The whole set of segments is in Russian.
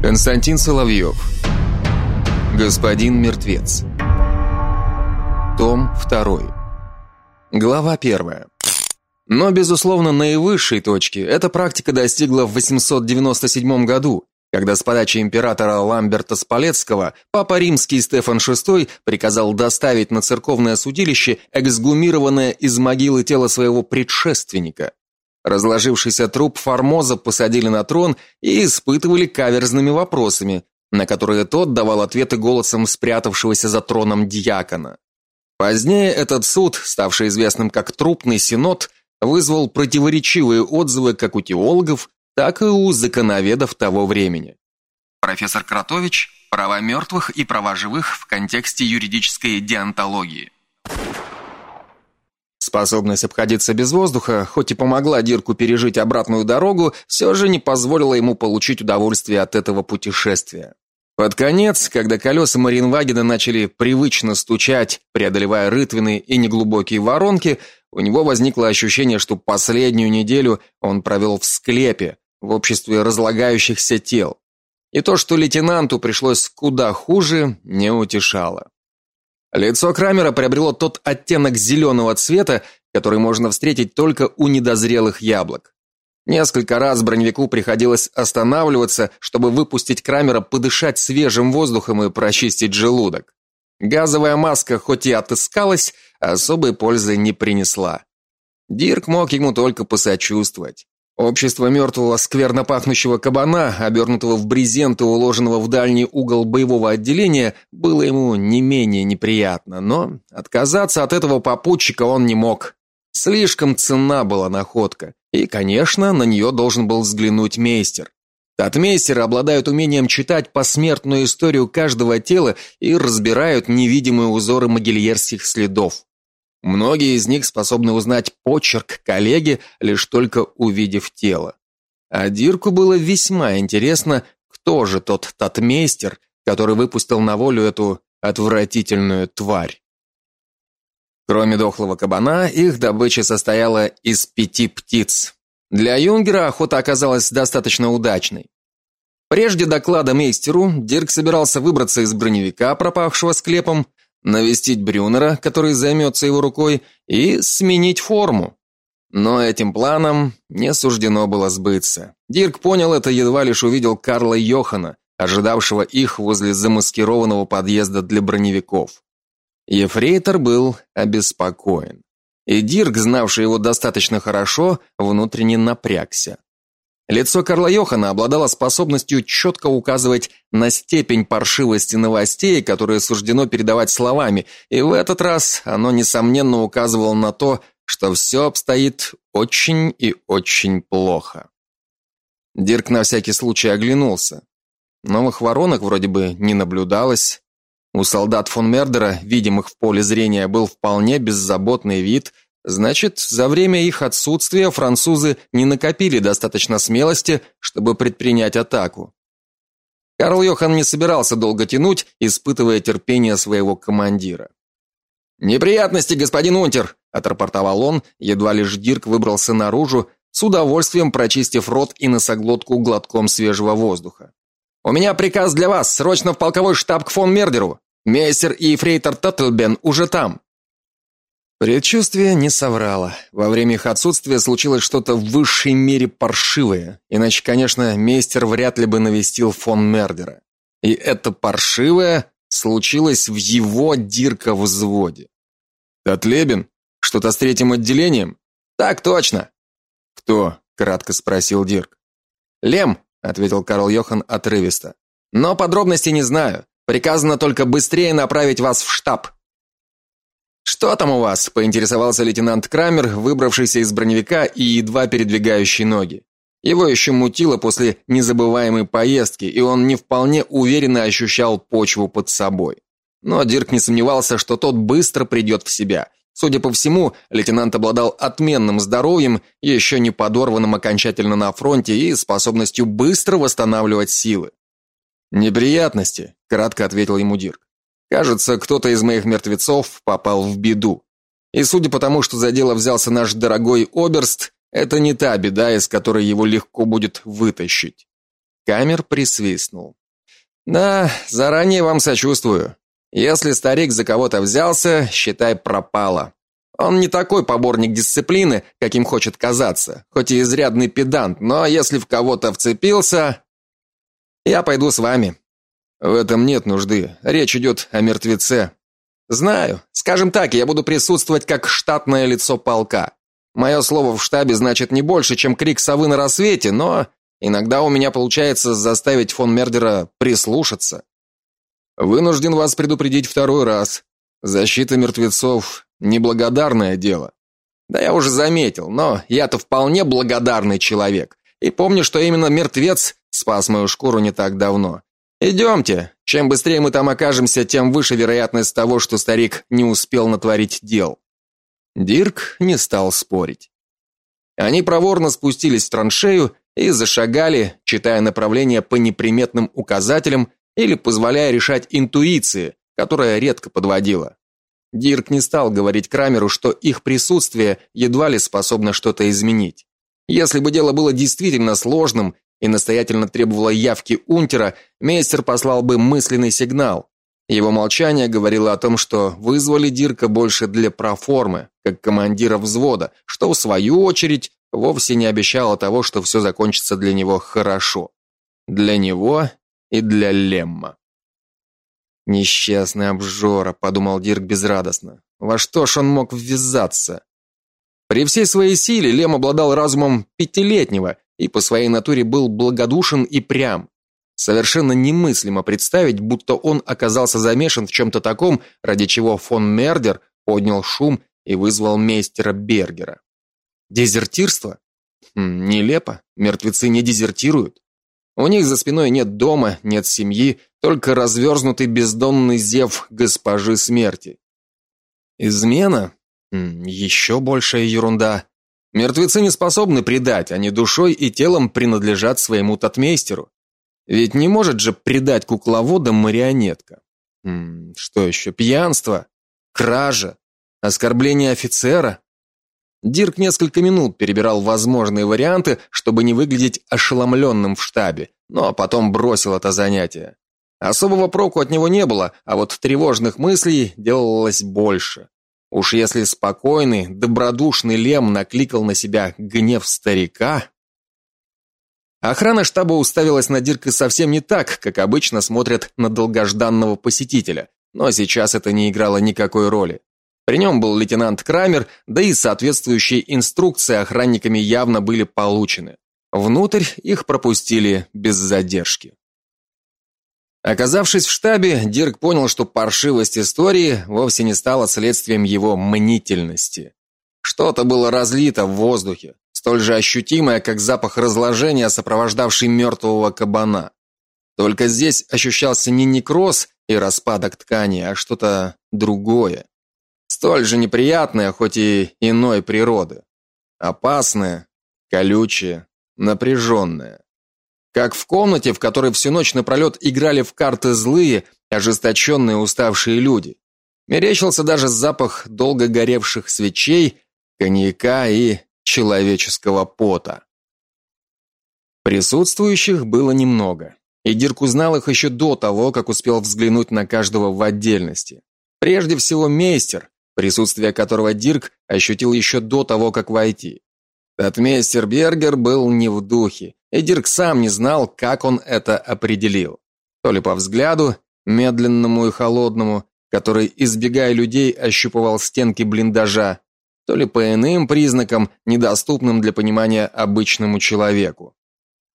Константин Соловьев. Господин мертвец. Том 2. Глава 1. Но безусловно, наивысшей точки эта практика достигла в 897 году, когда с подачи императора Ламберта Спалецкого папа римский Стефан VI приказал доставить на церковное судилище эксгумированное из могилы тело своего предшественника. Разложившийся труп Формоза посадили на трон и испытывали каверзными вопросами, на которые тот давал ответы голосом спрятавшегося за троном диакона. Позднее этот суд, ставший известным как трупный синод, вызвал противоречивые отзывы как у теологов, так и у законоведов того времени. Профессор Кратович Права мертвых и права живых в контексте юридической деонтологии. Способность обходиться без воздуха, хоть и помогла Дирку пережить обратную дорогу, все же не позволила ему получить удовольствие от этого путешествия. Под конец, когда колеса Маринвагена начали привычно стучать, преодолевая рытвины и неглубокие воронки, у него возникло ощущение, что последнюю неделю он провел в склепе, в обществе разлагающихся тел. И то, что лейтенанту пришлось куда хуже, не утешало. Лицо Крамера приобрело тот оттенок зеленого цвета, который можно встретить только у недозрелых яблок. Несколько раз броневику приходилось останавливаться, чтобы выпустить Крамера подышать свежим воздухом и прочистить желудок. Газовая маска хоть и отыскалась, особой пользы не принесла. Дирк мог ему только посочувствовать. Общество мертвого скверно пахнущего кабана, обернутого в брезент и уложенного в дальний угол боевого отделения, было ему не менее неприятно, но отказаться от этого попутчика он не мог. Слишком ценна была находка, и, конечно, на нее должен был взглянуть мейстер. Татмейстеры обладают умением читать посмертную историю каждого тела и разбирают невидимые узоры могильерских следов. Многие из них способны узнать почерк коллеги, лишь только увидев тело. А Дирку было весьма интересно, кто же тот татмейстер, который выпустил на волю эту отвратительную тварь. Кроме дохлого кабана, их добыча состояла из пяти птиц. Для Юнгера охота оказалась достаточно удачной. Прежде доклада мейстеру, Дирк собирался выбраться из броневика, пропавшего склепом, навестить Брюнера, который займется его рукой, и сменить форму. Но этим планом не суждено было сбыться. Дирк понял это едва лишь увидел Карла Йохана, ожидавшего их возле замаскированного подъезда для броневиков. Ефрейтор был обеспокоен. И Дирк, знавший его достаточно хорошо, внутренне напрягся. Лицо Карла Йохана обладало способностью четко указывать на степень паршивости новостей, которые суждено передавать словами, и в этот раз оно несомненно указывало на то, что все обстоит очень и очень плохо. Дирк на всякий случай оглянулся. Новых воронок вроде бы не наблюдалось. У солдат фон Мердера, видимых в поле зрения, был вполне беззаботный вид – Значит, за время их отсутствия французы не накопили достаточно смелости, чтобы предпринять атаку. Карл Йохан не собирался долго тянуть, испытывая терпение своего командира. Неприятности, господин Унтер, отрапортовал он, едва лишь Дирк выбрался наружу, с удовольствием прочистив рот и носоглотку глотком свежего воздуха. У меня приказ для вас, срочно в полковой штаб к фон Мердеру. Мейстер и фрейтор Таттлбен уже там. Предчувствие не соврало. Во время их отсутствия случилось что-то в высшей мере паршивое. Иначе, конечно, мейстер вряд ли бы навестил фон Мердера. И это паршивое случилось в его дирка взводе. Татлебин? Что-то с третьим отделением? Так точно. Кто? кратко спросил Дирк. Лем, ответил Карл Йохан отрывисто. Но подробностей не знаю. Приказано только быстрее направить вас в штаб. Что там у вас? поинтересовался лейтенант Крамер, выбравшийся из броневика и едва передвигающий ноги. Его еще мутило после незабываемой поездки, и он не вполне уверенно ощущал почву под собой. Но Дирк не сомневался, что тот быстро придет в себя. Судя по всему, лейтенант обладал отменным здоровьем, еще не подорванным окончательно на фронте и способностью быстро восстанавливать силы. Неприятности, кратко ответил ему Дирк. Кажется, кто-то из моих мертвецов попал в беду. И судя по тому, что за дело взялся наш дорогой оберст, это не та беда, из которой его легко будет вытащить. Камер присвистнул. Да, заранее вам сочувствую. Если старик за кого-то взялся, считай пропало. Он не такой поборник дисциплины, каким хочет казаться, хоть и изрядный педант, но если в кого-то вцепился, я пойду с вами. В этом нет нужды. Речь идет о мертвеце. Знаю. Скажем так, я буду присутствовать как штатное лицо полка. Мое слово в штабе значит не больше, чем крик совы на рассвете, но иногда у меня получается заставить фон Мердера прислушаться. Вынужден вас предупредить второй раз. Защита мертвецов неблагодарное дело. Да я уже заметил, но я-то вполне благодарный человек. И помню, что именно мертвец спас мою шкуру не так давно. Идемте. Чем быстрее мы там окажемся, тем выше вероятность того, что старик не успел натворить дел. Дирк не стал спорить. Они проворно спустились в траншею и зашагали, читая направление по неприметным указателям или позволяя решать интуиции, которая редко подводила. Дирк не стал говорить Крамеру, что их присутствие едва ли способно что-то изменить. Если бы дело было действительно сложным и настоятельно требовало явки унтера, мейстер послал бы мысленный сигнал. Его молчание говорило о том, что вызвали Дирка больше для проформы, как командира взвода, что в свою очередь вовсе не обещало того, что все закончится для него хорошо. Для него и для Лемма. Несчастный обжора, подумал Дирк безрадостно. Во что ж он мог ввязаться? При всей своей силе Лем обладал разумом пятилетнего и по своей натуре был благодушен и прям. Совершенно немыслимо представить, будто он оказался замешан в чем то таком, ради чего фон Мердер поднял шум и вызвал мейстера Бергера. Дезертирство? Хм, нелепо. Мертвецы не дезертируют. У них за спиной нет дома, нет семьи, только разверзнутый бездонный зев госпожи смерти. Измена? Еще большая ерунда. Мертвецы не способны предать, они душой и телом принадлежат своему татмейстеру. Ведь не может же предать кукловода марионетка. что еще? Пьянство, кража, оскорбление офицера. Дирк несколько минут перебирал возможные варианты, чтобы не выглядеть ошеломленным в штабе, но потом бросил это занятие. Особого проку от него не было, а вот тревожных мыслей делалось больше. Уж если спокойный, добродушный Лем накликал на себя гнев старика, Охрана штаба уставилась на Дирка совсем не так, как обычно смотрят на долгожданного посетителя, но сейчас это не играло никакой роли. При нем был лейтенант Крамер, да и соответствующие инструкции охранниками явно были получены. Внутрь их пропустили без задержки. Оказавшись в штабе, Дирк понял, что паршивость истории вовсе не стала следствием его мнительности. Что-то было разлито в воздухе, столь же ощутимое, как запах разложения, сопровождавший мертвого кабана. Только здесь ощущался не некроз и распадок ткани, а что-то другое. Столь же неприятное, хоть и иной природы. Опасное, колючее, напряженное. Как в комнате, в которой всю ночь напролет играли в карты злые, ожесточенные, уставшие люди. Мерещился даже запах долго горевших свечей, коньяка и человеческого пота. Присутствующих было немного, и Дирк узнал их еще до того, как успел взглянуть на каждого в отдельности. Прежде всего мейстер, присутствие которого Дирк ощутил еще до того, как войти. Татмейстер Бергер был не в духе, и Дирк сам не знал, как он это определил. То ли по взгляду, медленному и холодному, который, избегая людей, ощупывал стенки блиндажа, то ли по иным признакам, недоступным для понимания обычному человеку.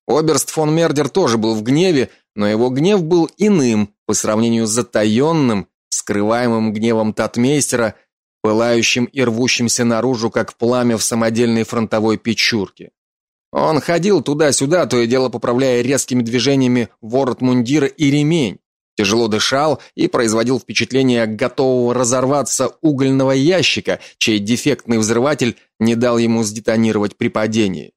Оберст фон Мердер тоже был в гневе, но его гнев был иным по сравнению с затаенным, скрываемым гневом татмейстера, пылающим и рвущимся наружу, как пламя в самодельной фронтовой печурке. Он ходил туда-сюда, то и дело поправляя резкими движениями ворот мундира и ремень, тяжело дышал и производил впечатление готового разорваться угольного ящика, чей дефектный взрыватель не дал ему сдетонировать при падении.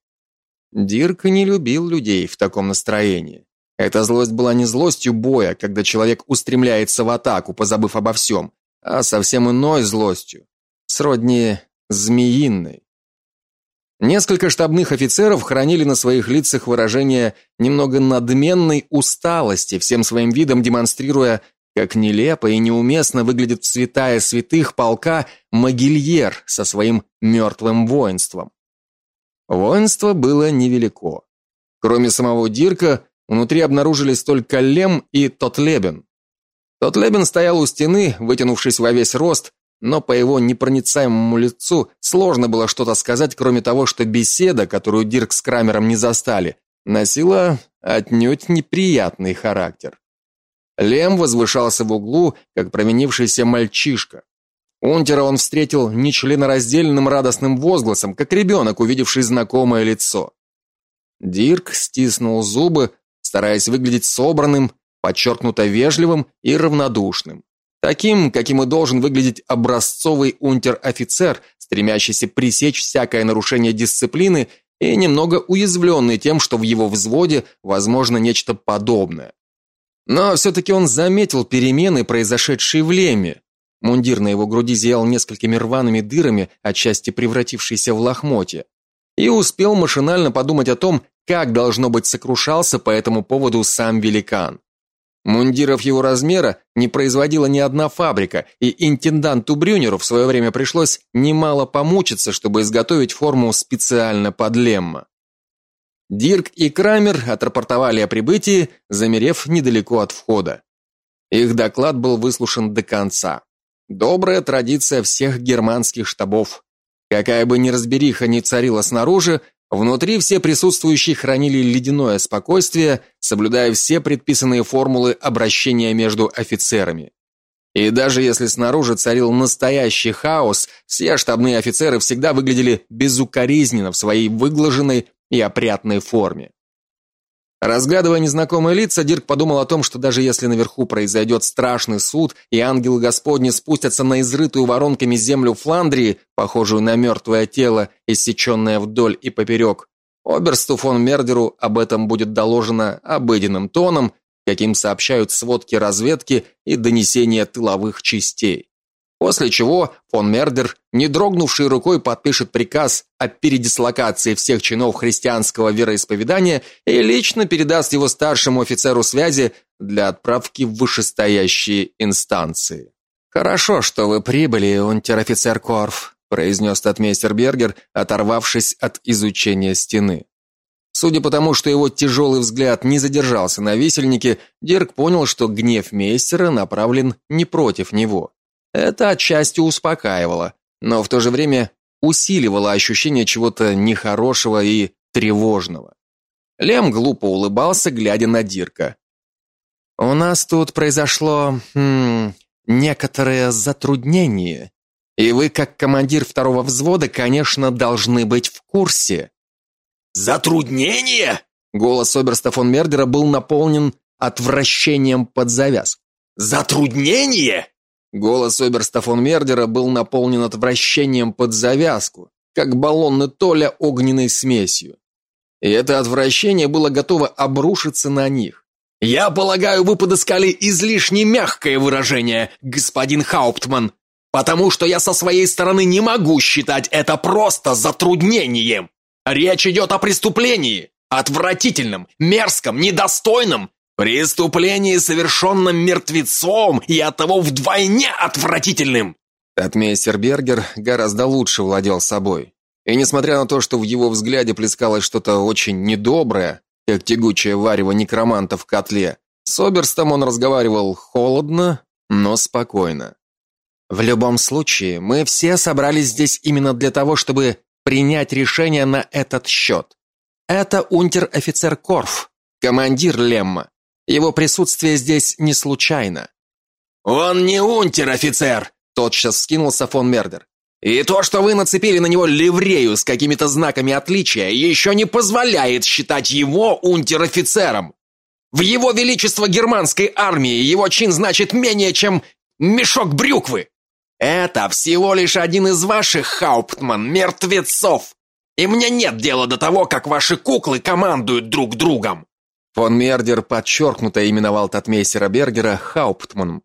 Дирк не любил людей в таком настроении. Эта злость была не злостью боя, когда человек устремляется в атаку, позабыв обо всем, а совсем иной злостью, сродни змеиной. Несколько штабных офицеров хранили на своих лицах выражение немного надменной усталости, всем своим видом демонстрируя, как нелепо и неуместно выглядит святая святых полка Могильер со своим мертвым воинством. Воинство было невелико. Кроме самого Дирка, внутри обнаружились только Лем и Тотлебен. Тотлебен стоял у стены, вытянувшись во весь рост, но по его непроницаемому лицу сложно было что-то сказать, кроме того, что беседа, которую Дирк с Крамером не застали, носила отнюдь неприятный характер. Лем возвышался в углу, как провинившийся мальчишка. Унтера он встретил нечленораздельным радостным возгласом, как ребенок, увидевший знакомое лицо. Дирк стиснул зубы, стараясь выглядеть собранным, подчеркнуто вежливым и равнодушным. Таким, каким и должен выглядеть образцовый унтер-офицер, стремящийся пресечь всякое нарушение дисциплины и немного уязвленный тем, что в его взводе возможно нечто подобное. Но все таки он заметил перемены, произошедшие в Леме. Мундир на его груди зиял несколькими рваными дырами, отчасти превратившиеся в лохмотья, и успел машинально подумать о том, как должно быть сокрушался по этому поводу сам великан. Мундиров его размера не производила ни одна фабрика, и интенданту Брюнеру в свое время пришлось немало помучиться, чтобы изготовить форму специально под Лемма. Дирк и Крамер отрапортовали о прибытии, замерев недалеко от входа. Их доклад был выслушан до конца. Добрая традиция всех германских штабов. Какая бы неразбериха ни царила снаружи, Внутри все присутствующие хранили ледяное спокойствие, соблюдая все предписанные формулы обращения между офицерами. И даже если снаружи царил настоящий хаос, все штабные офицеры всегда выглядели безукоризненно в своей выглаженной и опрятной форме. Разглядывая незнакомые лица, Дирк подумал о том, что даже если наверху произойдет страшный суд, и ангелы Господни спустятся на изрытую воронками землю Фландрии, похожую на мертвое тело, иссеченное вдоль и поперек, оберсту фон Мердеру об этом будет доложено обыденным тоном, каким сообщают сводки разведки и донесения тыловых частей. После чего фон Мердер, не дрогнувший рукой, подпишет приказ о передислокации всех чинов христианского вероисповедания и лично передаст его старшему офицеру связи для отправки в вышестоящие инстанции. Хорошо, что вы прибыли, унтер-офицер Корф, произнес татмейстер Бергер, оторвавшись от изучения стены. Судя по тому, что его тяжелый взгляд не задержался на висельнике, Дирк понял, что гнев мейстера направлен не против него. Это отчасти успокаивало, но в то же время усиливало ощущение чего-то нехорошего и тревожного. Лем глупо улыбался, глядя на Дирка. У нас тут произошло хм, некоторое затруднение, и вы, как командир второго взвода, конечно, должны быть в курсе. Затруднение? Голос оберста фон Мердера был наполнен отвращением под завяз. Затруднение? Голос оберста фон Мердера был наполнен отвращением под завязку, как баллонный Толя огненной смесью. И это отвращение было готово обрушиться на них. Я полагаю, вы подыскали излишне мягкое выражение, господин Хауптман, потому что я со своей стороны не могу считать это просто затруднением. Речь идет о преступлении, отвратительном, мерзком, недостойном, Преступление, совершенном мертвецом и оттого вдвойне отвратительным. Татмейстер Бергер гораздо лучше владел собой. И несмотря на то, что в его взгляде плескалось что-то очень недоброе, как тягучее варево некроманта в котле, с Оберстом он разговаривал холодно, но спокойно. В любом случае, мы все собрались здесь именно для того, чтобы принять решение на этот счет. Это унтер-офицер Корф, командир Лемма. Его присутствие здесь не случайно. Он не унтер-офицер, тотчас скинулся фон Мердер. И то, что вы нацепили на него ливрею с какими-то знаками отличия, еще не позволяет считать его унтер-офицером. В его величество германской армии его чин значит менее, чем мешок брюквы. Это всего лишь один из ваших, Хауптман, мертвецов. И мне нет дела до того, как ваши куклы командуют друг другом. Фон Мердер подчеркнуто именовал татмейстера Бергера Хауптманом.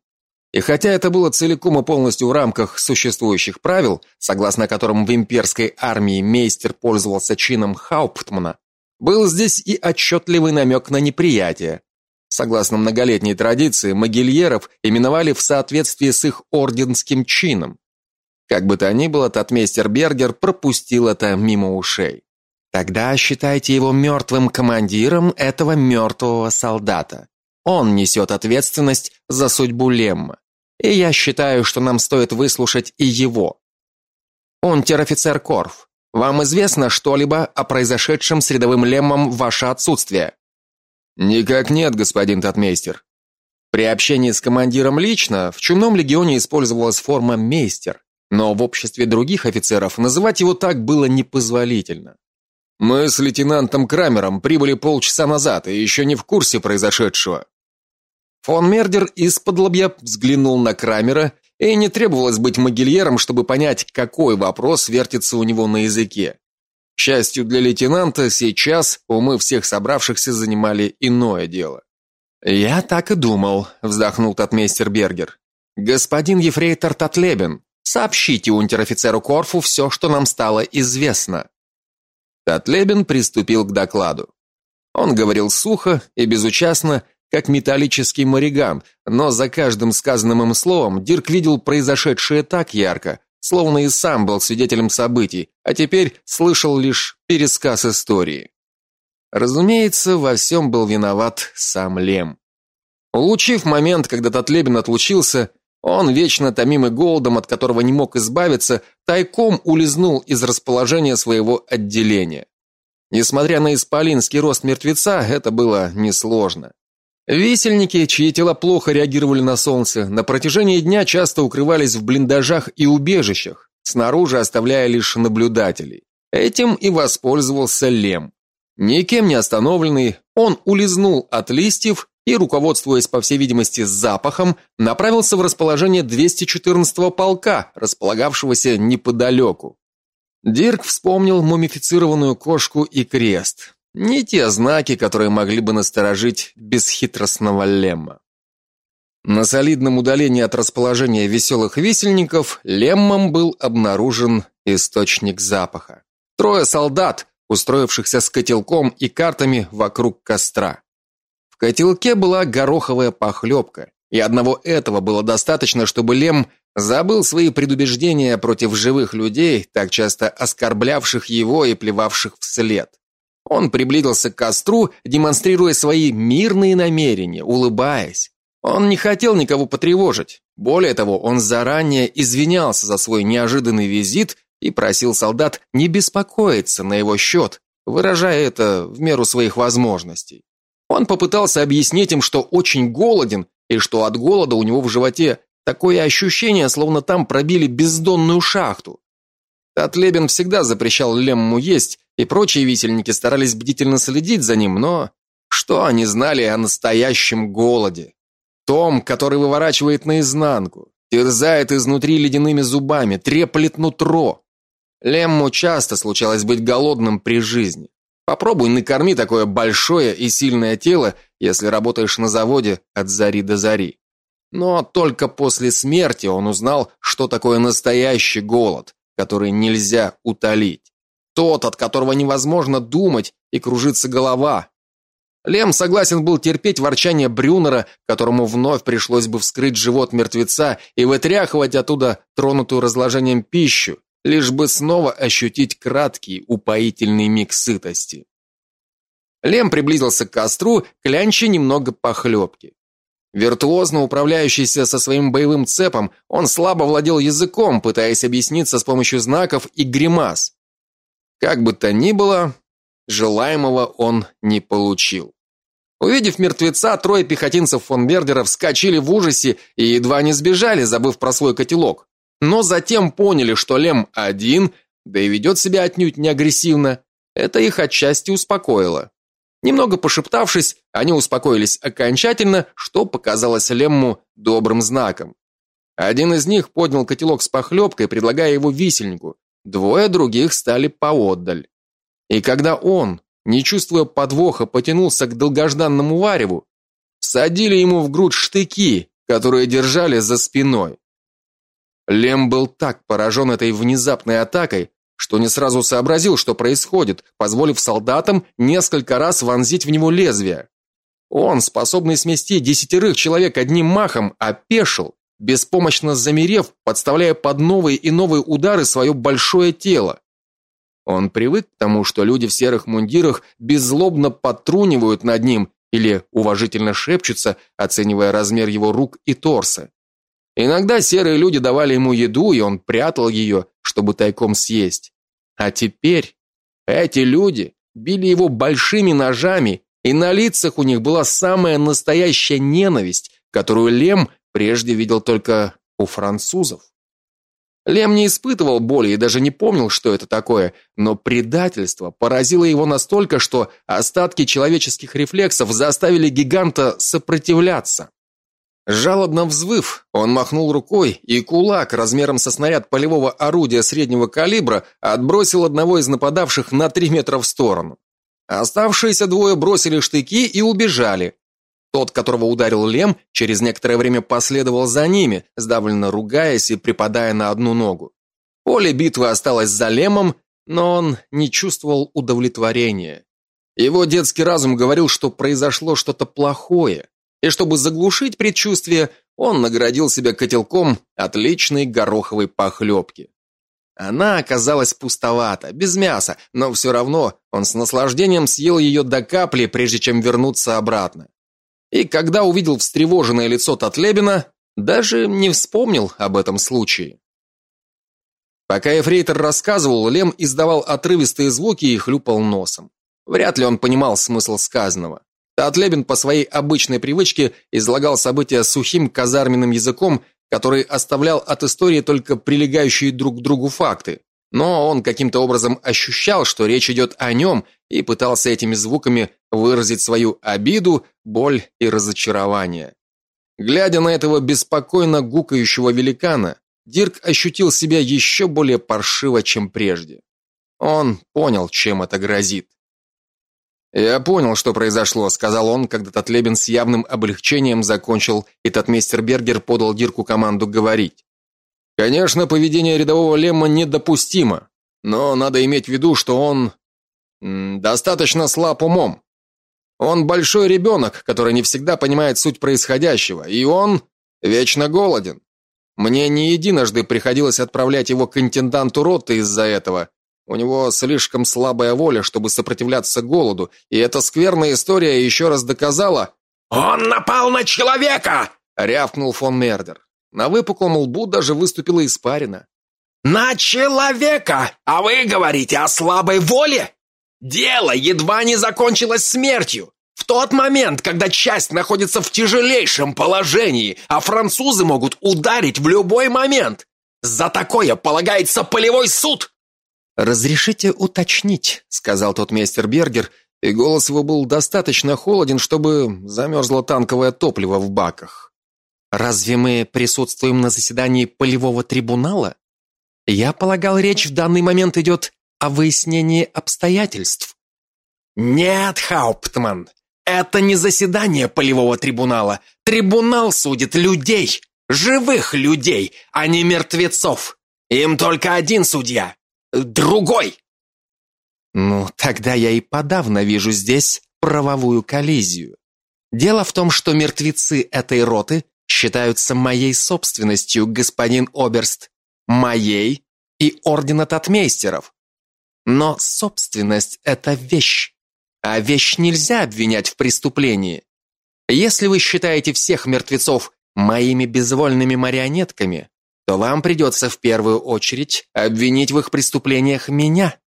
И хотя это было целиком и полностью в рамках существующих правил, согласно которым в имперской армии мейстер пользовался чином хауптмана, был здесь и отчетливый намек на неприятие. Согласно многолетней традиции, могильеров именовали в соответствии с их орденским чином. Как бы то ни было, татмейстер Бергер пропустил это мимо ушей. Тогда считайте его мертвым командиром этого мертвого солдата. Он несет ответственность за судьбу Лемма. И я считаю, что нам стоит выслушать и его. Унтер-офицер Корф, вам известно что-либо о произошедшем с рядовым Леммом в ваше отсутствие? Никак нет, господин татмейстер. При общении с командиром лично в чумном легионе использовалась форма мейстер, но в обществе других офицеров называть его так было непозволительно. Мы с лейтенантом Крамером прибыли полчаса назад и еще не в курсе произошедшего. Фон Мердер из-под лобья взглянул на Крамера, и не требовалось быть могильером, чтобы понять, какой вопрос вертится у него на языке. К счастью для лейтенанта, сейчас умы всех собравшихся занимали иное дело. Я так и думал, вздохнул татмейстер Бергер. Господин ефрейтор Татлебен, сообщите унтер-офицеру Корфу все, что нам стало известно. Татлебен приступил к докладу. Он говорил сухо и безучастно, как металлический мориган, но за каждым сказанным им словом Дирк видел произошедшее так ярко, словно и сам был свидетелем событий, а теперь слышал лишь пересказ истории. Разумеется, во всем был виноват сам Лем. Улучив момент, когда Татлебин отлучился, он, вечно томимый голодом, от которого не мог избавиться, тайком улизнул из расположения своего отделения. Несмотря на исполинский рост мертвеца, это было несложно. Висельники, чьи тела плохо реагировали на солнце, на протяжении дня часто укрывались в блиндажах и убежищах, снаружи оставляя лишь наблюдателей. Этим и воспользовался Лем. Никем не остановленный, он улизнул от листьев и, руководствуясь, по всей видимости, запахом, направился в расположение 214-го полка, располагавшегося неподалеку. Дирк вспомнил мумифицированную кошку и крест. Не те знаки, которые могли бы насторожить бесхитростного Лемма. На солидном удалении от расположения веселых висельников Леммом был обнаружен источник запаха. Трое солдат, устроившихся с котелком и картами вокруг костра. Котелке была гороховая похлебка, и одного этого было достаточно, чтобы Лем забыл свои предубеждения против живых людей, так часто оскорблявших его и плевавших вслед. Он приблизился к костру, демонстрируя свои мирные намерения, улыбаясь. Он не хотел никого потревожить. Более того, он заранее извинялся за свой неожиданный визит и просил солдат не беспокоиться на его счет, выражая это в меру своих возможностей. Он попытался объяснить им, что очень голоден и что от голода у него в животе такое ощущение, словно там пробили бездонную шахту. Татлебин всегда запрещал Лемму есть, и прочие висельники старались бдительно следить за ним, но что они знали о настоящем голоде? Том, который выворачивает наизнанку, терзает изнутри ледяными зубами, треплет нутро. Лемму часто случалось быть голодным при жизни. Попробуй накорми такое большое и сильное тело, если работаешь на заводе от зари до зари. Но только после смерти он узнал, что такое настоящий голод, который нельзя утолить. Тот, от которого невозможно думать и кружится голова. Лем согласен был терпеть ворчание Брюнера, которому вновь пришлось бы вскрыть живот мертвеца и вытряхивать оттуда тронутую разложением пищу, лишь бы снова ощутить краткий упоительный миг сытости. Лем приблизился к костру, клянча немного похлебки. Виртуозно управляющийся со своим боевым цепом, он слабо владел языком, пытаясь объясниться с помощью знаков и гримас. Как бы то ни было, желаемого он не получил. Увидев мертвеца, трое пехотинцев фон Бердера вскочили в ужасе и едва не сбежали, забыв про свой котелок. Но затем поняли, что Лем один, да и ведет себя отнюдь не агрессивно. Это их отчасти успокоило. Немного пошептавшись, они успокоились окончательно, что показалось Лемму добрым знаком. Один из них поднял котелок с похлебкой, предлагая его висельнику. Двое других стали поотдаль. И когда он, не чувствуя подвоха, потянулся к долгожданному вареву, садили ему в грудь штыки, которые держали за спиной. Лем был так поражен этой внезапной атакой, что не сразу сообразил, что происходит, позволив солдатам несколько раз вонзить в него лезвие. Он, способный смести десятерых человек одним махом, опешил, беспомощно замерев, подставляя под новые и новые удары свое большое тело. Он привык к тому, что люди в серых мундирах беззлобно подтрунивают над ним или уважительно шепчутся, оценивая размер его рук и торса. Иногда серые люди давали ему еду, и он прятал ее, чтобы тайком съесть. А теперь эти люди били его большими ножами, и на лицах у них была самая настоящая ненависть, которую Лем прежде видел только у французов. Лем не испытывал боли и даже не помнил, что это такое, но предательство поразило его настолько, что остатки человеческих рефлексов заставили гиганта сопротивляться. Жалобно взвыв, он махнул рукой, и кулак размером со снаряд полевого орудия среднего калибра отбросил одного из нападавших на три метра в сторону. Оставшиеся двое бросили штыки и убежали, тот, которого ударил Лем, через некоторое время последовал за ними, сдавленно ругаясь и припадая на одну ногу. Поле битвы осталось за Лемом, но он не чувствовал удовлетворения. Его детский разум говорил, что произошло что-то плохое, и чтобы заглушить предчувствие, он наградил себя котелком отличной гороховой похлебки. Она оказалась пустовата, без мяса, но все равно он с наслаждением съел ее до капли, прежде чем вернуться обратно и когда увидел встревоженное лицо Татлебина, даже не вспомнил об этом случае. Пока Ефрейтор рассказывал, Лем издавал отрывистые звуки и хлюпал носом. Вряд ли он понимал смысл сказанного. Татлебин по своей обычной привычке излагал события сухим казарменным языком, который оставлял от истории только прилегающие друг к другу факты. Но он каким-то образом ощущал, что речь идет о нем, и пытался этими звуками выразить свою обиду, боль и разочарование. Глядя на этого беспокойно гукающего великана, Дирк ощутил себя еще более паршиво, чем прежде. Он понял, чем это грозит. «Я понял, что произошло», — сказал он, когда Татлебин с явным облегчением закончил, и Татмейстер Бергер подал Дирку команду говорить. «Конечно, поведение рядового Лемма недопустимо, но надо иметь в виду, что он достаточно слаб умом. Он большой ребенок, который не всегда понимает суть происходящего, и он вечно голоден. Мне не единожды приходилось отправлять его к интенданту роты из-за этого. У него слишком слабая воля, чтобы сопротивляться голоду, и эта скверная история еще раз доказала... «Он напал на человека!» — рявкнул фон Мердер. На выпуклом лбу даже выступила испарина. «На человека! А вы говорите о слабой воле? Дело едва не закончилось смертью. В тот момент, когда часть находится в тяжелейшем положении, а французы могут ударить в любой момент. За такое полагается полевой суд. Разрешите уточнить, сказал тот мистер Бергер, и голос его был достаточно холоден, чтобы замерзло танковое топливо в баках. Разве мы присутствуем на заседании полевого трибунала? Я полагал, речь в данный момент идет о выяснении обстоятельств. Нет, Хауптман, это не заседание полевого трибунала. Трибунал судит людей, живых людей, а не мертвецов. Им только один судья, другой. Ну, тогда я и подавно вижу здесь правовую коллизию. Дело в том, что мертвецы этой роты считаются моей собственностью, господин Оберст, моей и ордена татмейстеров. Но собственность – это вещь, а вещь нельзя обвинять в преступлении. Если вы считаете всех мертвецов моими безвольными марионетками, то вам придется в первую очередь обвинить в их преступлениях меня.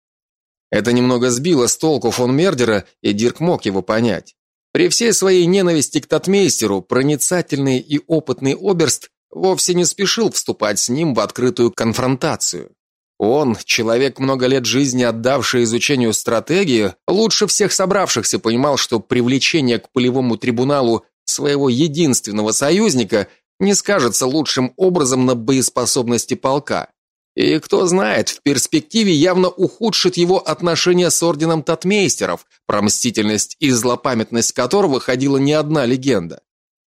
Это немного сбило с толку фон Мердера, и Дирк мог его понять. При всей своей ненависти к татмейстеру, проницательный и опытный оберст вовсе не спешил вступать с ним в открытую конфронтацию. Он, человек много лет жизни отдавший изучению стратегии, лучше всех собравшихся понимал, что привлечение к полевому трибуналу своего единственного союзника не скажется лучшим образом на боеспособности полка. И кто знает, в перспективе явно ухудшит его отношения с орденом татмейстеров, про мстительность и злопамятность которого ходила не одна легенда.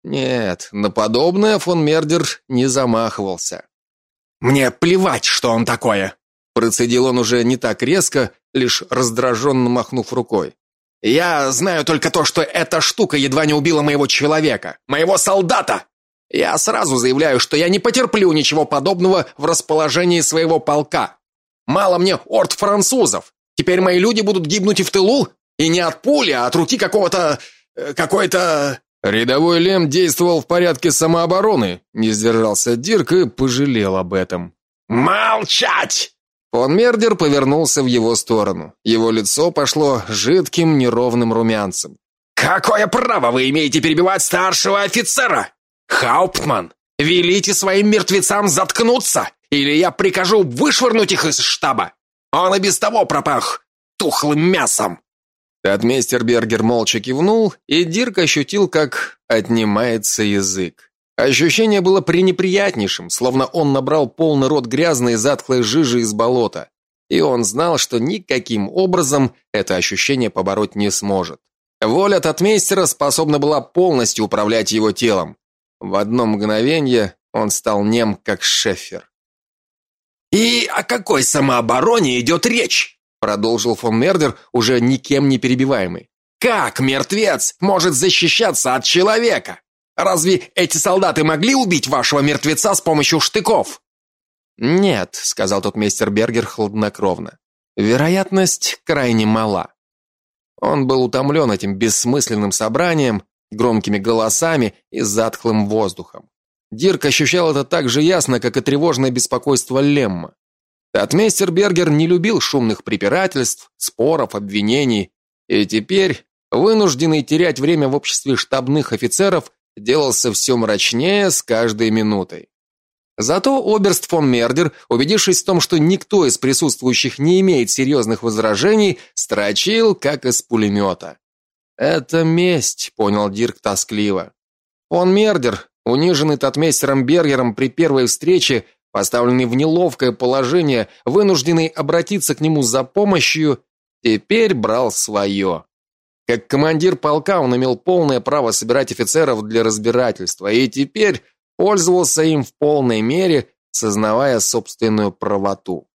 Нет, на подобное фон Мердер не замахивался. Мне плевать, что он такое, процедил он уже не так резко, лишь раздраженно махнув рукой. Я знаю только то, что эта штука едва не убила моего человека, моего солдата. Я сразу заявляю, что я не потерплю ничего подобного в расположении своего полка. Мало мне орд французов. Теперь мои люди будут гибнуть и в тылу, и не от пули, а от руки какого-то э, какой-то Рядовой Лем действовал в порядке самообороны, не сдержался Дирк и пожалел об этом. Молчать! Фон Мердер повернулся в его сторону. Его лицо пошло жидким неровным румянцем. Какое право вы имеете перебивать старшего офицера? Хауптман, велите своим мертвецам заткнуться, или я прикажу вышвырнуть их из штаба. Он и без того пропах тухлым мясом. Татмейстер Бергер молча кивнул, и Дирк ощутил, как отнимается язык. Ощущение было пренеприятнейшим, словно он набрал полный рот грязной затхлой жижи из болота. И он знал, что никаким образом это ощущение побороть не сможет. Воля татмейстера способна была полностью управлять его телом. В одно мгновение он стал нем, как шефер. «И о какой самообороне идет речь?» продолжил фон Мердер, уже никем не перебиваемый. «Как мертвец может защищаться от человека? Разве эти солдаты могли убить вашего мертвеца с помощью штыков?» «Нет», — сказал тот мистер Бергер хладнокровно. «Вероятность крайне мала». Он был утомлен этим бессмысленным собранием, громкими голосами и затхлым воздухом. Дирк ощущал это так же ясно, как и тревожное беспокойство Лемма. Татмейстер Бергер не любил шумных препирательств, споров, обвинений, и теперь, вынужденный терять время в обществе штабных офицеров, делался все мрачнее с каждой минутой. Зато оберст фон Мердер, убедившись в том, что никто из присутствующих не имеет серьезных возражений, строчил как из пулемета. Это месть, понял Дирк тоскливо. Фон Мердер, униженный татмейстером Бергером при первой встрече, поставленный в неловкое положение, вынужденный обратиться к нему за помощью, теперь брал свое. Как командир полка он имел полное право собирать офицеров для разбирательства и теперь пользовался им в полной мере, сознавая собственную правоту.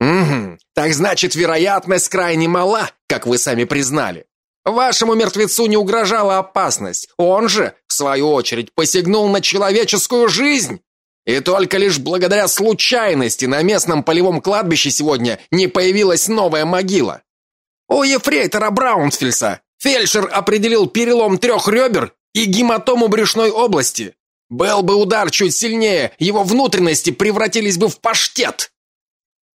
Угу. Так значит, вероятность крайне мала, как вы сами признали. Вашему мертвецу не угрожала опасность. Он же, в свою очередь, посягнул на человеческую жизнь. И только лишь благодаря случайности на местном полевом кладбище сегодня не появилась новая могила. У ефрейтора Браунсфельса фельдшер определил перелом трех ребер и гематому брюшной области. Был бы удар чуть сильнее, его внутренности превратились бы в паштет.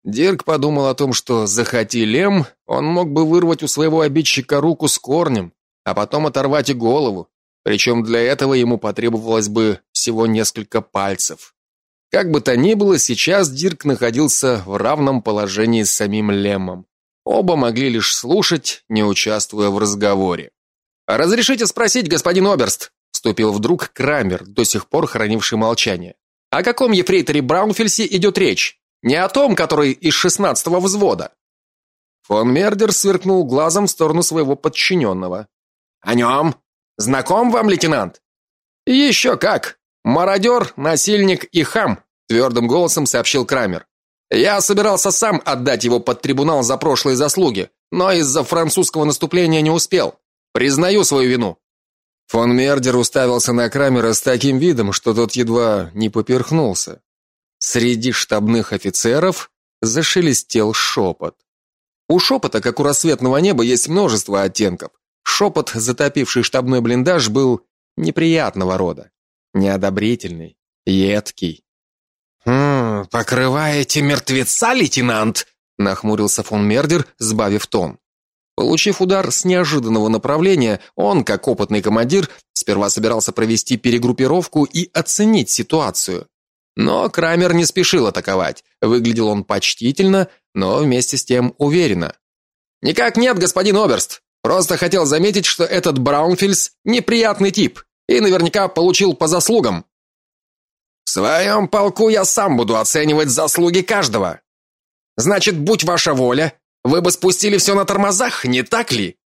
Дирк подумал о том, что захоти Лем, он мог бы вырвать у своего обидчика руку с корнем, а потом оторвать и голову. Причем для этого ему потребовалось бы всего несколько пальцев. Как бы то ни было, сейчас Дирк находился в равном положении с самим Лемом. Оба могли лишь слушать, не участвуя в разговоре. «Разрешите спросить, господин Оберст?» вступил вдруг Крамер, до сих пор хранивший молчание. «О каком ефрейторе Браунфельсе идет речь? Не о том, который из шестнадцатого взвода. Фон Мердер сверкнул глазом в сторону своего подчиненного. О нем? Знаком вам, лейтенант? «Еще как. Мародер, насильник и хам, твердым голосом сообщил Крамер. Я собирался сам отдать его под трибунал за прошлые заслуги, но из-за французского наступления не успел. Признаю свою вину. Фон Мердер уставился на Крамера с таким видом, что тот едва не поперхнулся. Среди штабных офицеров зашелестел шепот. У шепота, как у рассветного неба, есть множество оттенков. Шепот, затопивший штабной блиндаж, был неприятного рода, неодобрительный, едкий. «Хм, покрываете мертвеца, лейтенант?» нахмурился фон Мердер, сбавив тон. Получив удар с неожиданного направления, он, как опытный командир, сперва собирался провести перегруппировку и оценить ситуацию. Но Крамер не спешил атаковать. Выглядел он почтительно, но вместе с тем уверенно. Никак нет, господин Оберст. Просто хотел заметить, что этот Браунфельс неприятный тип и наверняка получил по заслугам. В своем полку я сам буду оценивать заслуги каждого. Значит, будь ваша воля, вы бы спустили все на тормозах, не так ли?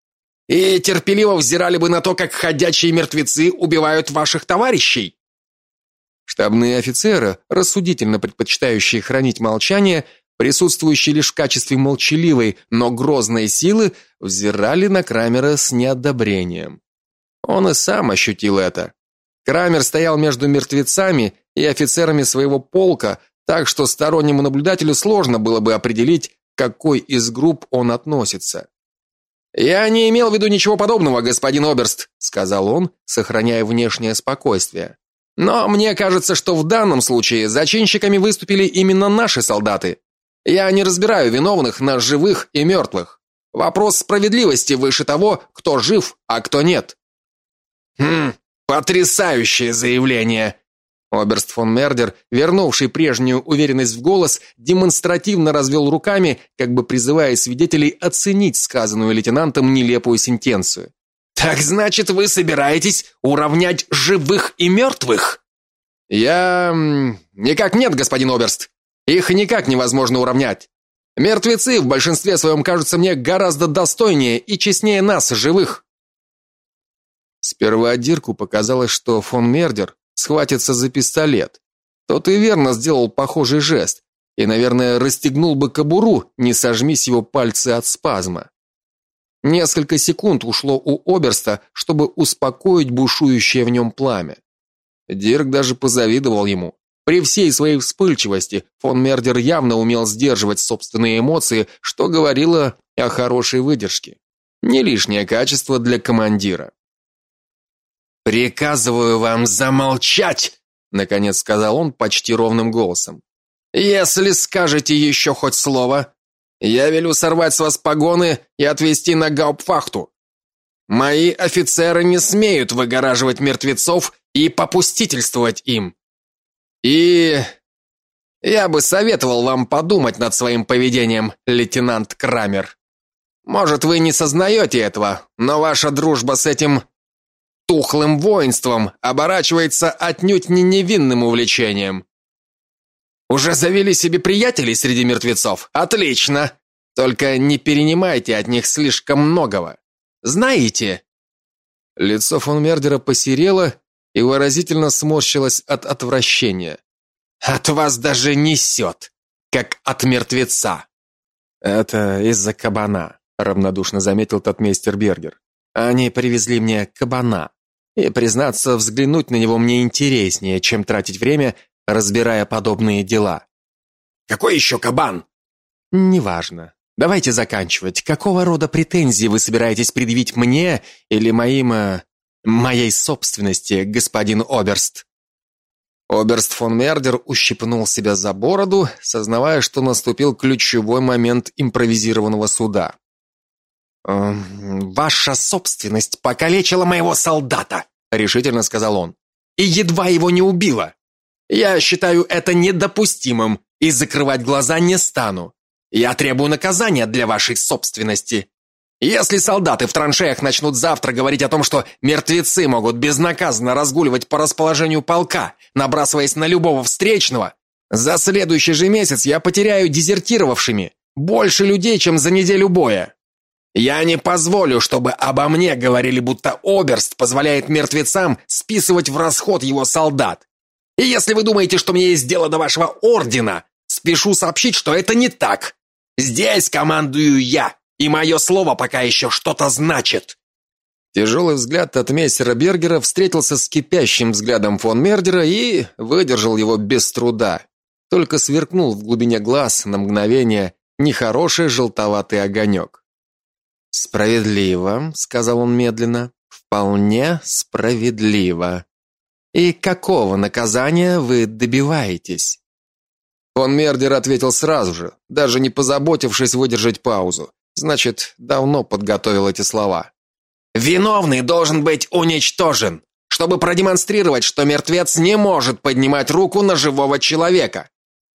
и терпеливо взирали бы на то, как ходячие мертвецы убивают ваших товарищей. Штабные офицеры, рассудительно предпочитающие хранить молчание, присутствующие лишь в качестве молчаливой, но грозной силы, взирали на Крамера с неодобрением. Он и сам ощутил это. Крамер стоял между мертвецами и офицерами своего полка, так что стороннему наблюдателю сложно было бы определить, к какой из групп он относится. Я не имел в виду ничего подобного, господин Оберст, сказал он, сохраняя внешнее спокойствие. Но мне кажется, что в данном случае зачинщиками выступили именно наши солдаты. Я не разбираю виновных на живых и мертвых. Вопрос справедливости выше того, кто жив, а кто нет. Хм, потрясающее заявление, Оберст фон Мердер, вернувший прежнюю уверенность в голос, демонстративно развел руками, как бы призывая свидетелей оценить сказанную лейтенантом нелепую сентенцию. Так значит, вы собираетесь уравнять живых и мертвых?» Я никак нет, господин Оберст. Их никак невозможно уравнять. Мертвецы в большинстве своем кажутся мне гораздо достойнее и честнее нас, живых. Сперва Дирку показалось, что фон Мердер схватится за пистолет. Тот и верно сделал похожий жест и, наверное, расстегнул бы кобуру, не сожмись его пальцы от спазма. Несколько секунд ушло у оберста, чтобы успокоить бушующее в нем пламя. Дирк даже позавидовал ему. При всей своей вспыльчивости фон Мердер явно умел сдерживать собственные эмоции, что говорило о хорошей выдержке. Не лишнее качество для командира. Приказываю вам замолчать, наконец сказал он почти ровным голосом. Если скажете еще хоть слово, я велю сорвать с вас погоны и отвезти на гауптвахту. Мои офицеры не смеют выгораживать мертвецов и попустительствовать им. И я бы советовал вам подумать над своим поведением, лейтенант Крамер. Может, вы не сознаете этого, но ваша дружба с этим тухлым воинством оборачивается отнюдь не невинным увлечением. Уже завели себе приятелей среди мертвецов? Отлично. Только не перенимайте от них слишком многого. Знаете? Лицо фон Мердера посерело и выразительно сморщилось от отвращения. От вас даже несет, как от мертвеца. Это из-за кабана, равнодушно заметил татмейстер Бергер. Они привезли мне кабана. И, признаться, взглянуть на него мне интереснее, чем тратить время, разбирая подобные дела. Какой еще кабан? Неважно. Давайте заканчивать. Какого рода претензии вы собираетесь предъявить мне или моим э, моей собственности, господин Оберст? Оберст фон Мердер ущипнул себя за бороду, сознавая, что наступил ключевой момент импровизированного суда. «Эм, «Ваша собственность покалечила моего солдата», — решительно сказал он. «И едва его не убила. Я считаю это недопустимым и закрывать глаза не стану. Я требую наказания для вашей собственности. Если солдаты в траншеях начнут завтра говорить о том, что мертвецы могут безнаказанно разгуливать по расположению полка, набрасываясь на любого встречного, за следующий же месяц я потеряю дезертировавшими больше людей, чем за неделю боя. Я не позволю, чтобы обо мне говорили, будто оберст позволяет мертвецам списывать в расход его солдат. И если вы думаете, что мне есть дело до вашего ордена, спешу сообщить, что это не так. Здесь командую я, и мое слово пока еще что-то значит. Тяжелый взгляд от мейстера Бергера встретился с кипящим взглядом фон Мердера и выдержал его без труда. Только сверкнул в глубине глаз на мгновение нехороший желтоватый огонек. Справедливо, сказал он медленно. Вполне справедливо. И какого наказания вы добиваетесь? Фон Мердер ответил сразу же, даже не позаботившись выдержать паузу. Значит, давно подготовил эти слова. Виновный должен быть уничтожен, чтобы продемонстрировать, что мертвец не может поднимать руку на живого человека.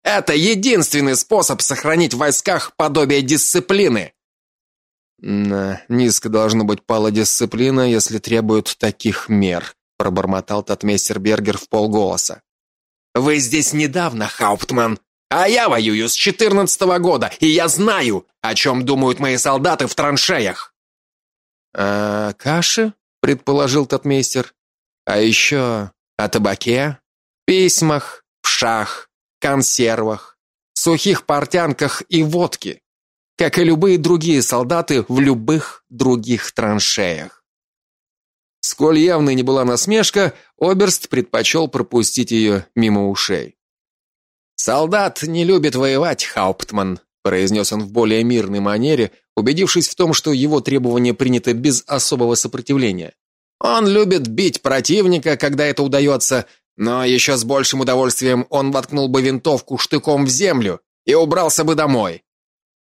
Это единственный способ сохранить в войсках подобие дисциплины. На низко должно быть пала дисциплина, если требуют таких мер, пробормотал татмейстер Бергер в полголоса. Вы здесь недавно, Хауптман, а я воюю с четырнадцатого года, и я знаю, о чем думают мои солдаты в траншеях. А каши? предположил татмейстер. А еще о табаке, письмах, пшах, консервах, сухих портянках и водке, как и любые другие солдаты в любых других траншеях. Сколь явной не была насмешка, Оберст предпочел пропустить ее мимо ушей. Солдат не любит воевать, Хауптман, произнес он в более мирной манере, убедившись в том, что его требования приняты без особого сопротивления. Он любит бить противника, когда это удается, но еще с большим удовольствием он воткнул бы винтовку штыком в землю и убрался бы домой.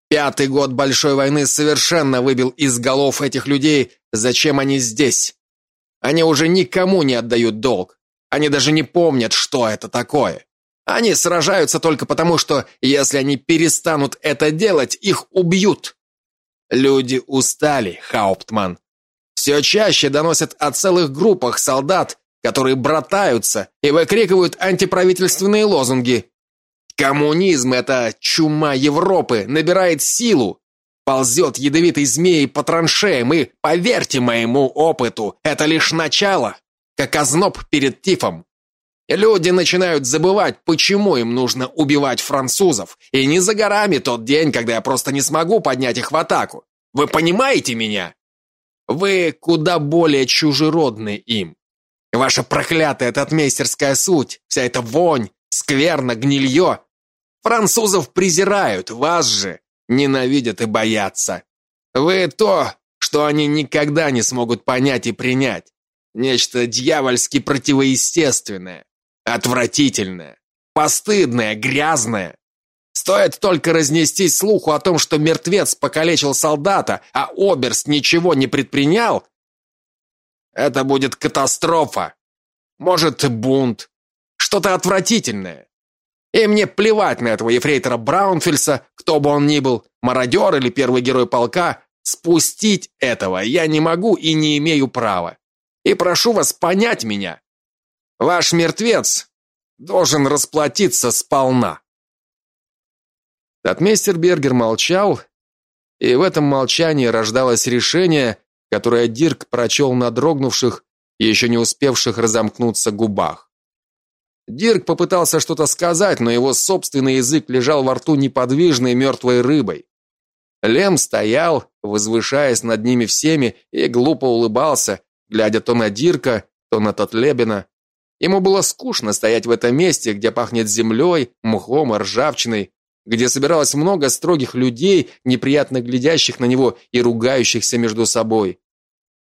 Пятый год большой войны совершенно выбил из голов этих людей, зачем они здесь. Они уже никому не отдают долг. Они даже не помнят, что это такое. Они сражаются только потому, что если они перестанут это делать, их убьют. Люди устали, Хауптман. Все чаще доносят о целых группах солдат, которые братаются и выкрикивают антиправительственные лозунги. Коммунизм это чума Европы, набирает силу, ползет ядовитой змеей по траншеям, и, поверьте моему опыту, это лишь начало, как озноб перед тифом. Люди начинают забывать, почему им нужно убивать французов, и не за горами тот день, когда я просто не смогу поднять их в атаку. Вы понимаете меня? Вы куда более чужеродны им. Ваша проклятая татмейстерская суть, вся эта вонь, скверно, гнилье. Французов презирают, вас же ненавидят и боятся. Вы то, что они никогда не смогут понять и принять. Нечто дьявольски противоестественное, отвратительное, постыдное, грязное. Стоит только разнести слуху о том, что мертвец покалечил солдата, а оберст ничего не предпринял, это будет катастрофа. Может, бунт. Что-то отвратительное. И мне плевать на этого ефрейтора Браунфельса, кто бы он ни был, мародер или первый герой полка, спустить этого я не могу и не имею права. И прошу вас понять меня. Ваш мертвец должен расплатиться сполна. Татмейстер Бергер молчал, и в этом молчании рождалось решение, которое Дирк прочел на дрогнувших, еще не успевших разомкнуться губах. Дирк попытался что-то сказать, но его собственный язык лежал во рту неподвижной мертвой рыбой. Лем стоял, возвышаясь над ними всеми, и глупо улыбался, глядя то на Дирка, то на Татлебина. Ему было скучно стоять в этом месте, где пахнет землей, мхом и ржавчиной, где собиралось много строгих людей, неприятно глядящих на него и ругающихся между собой.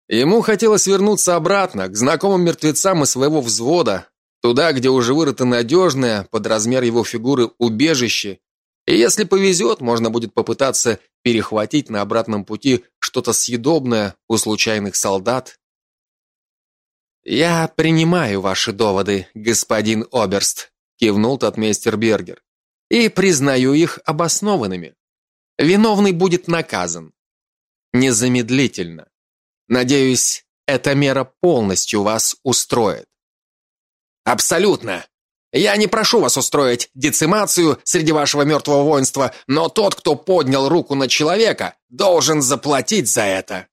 Ему хотелось вернуться обратно, к знакомым мертвецам из своего взвода, Туда, где уже вырыто надежное, под размер его фигуры, убежище. И если повезет, можно будет попытаться перехватить на обратном пути что-то съедобное у случайных солдат. «Я принимаю ваши доводы, господин Оберст», — кивнул татмейстер Бергер, «и признаю их обоснованными. Виновный будет наказан. Незамедлительно. Надеюсь, эта мера полностью вас устроит. Абсолютно. Я не прошу вас устроить децимацию среди вашего мертвого воинства, но тот, кто поднял руку на человека, должен заплатить за это.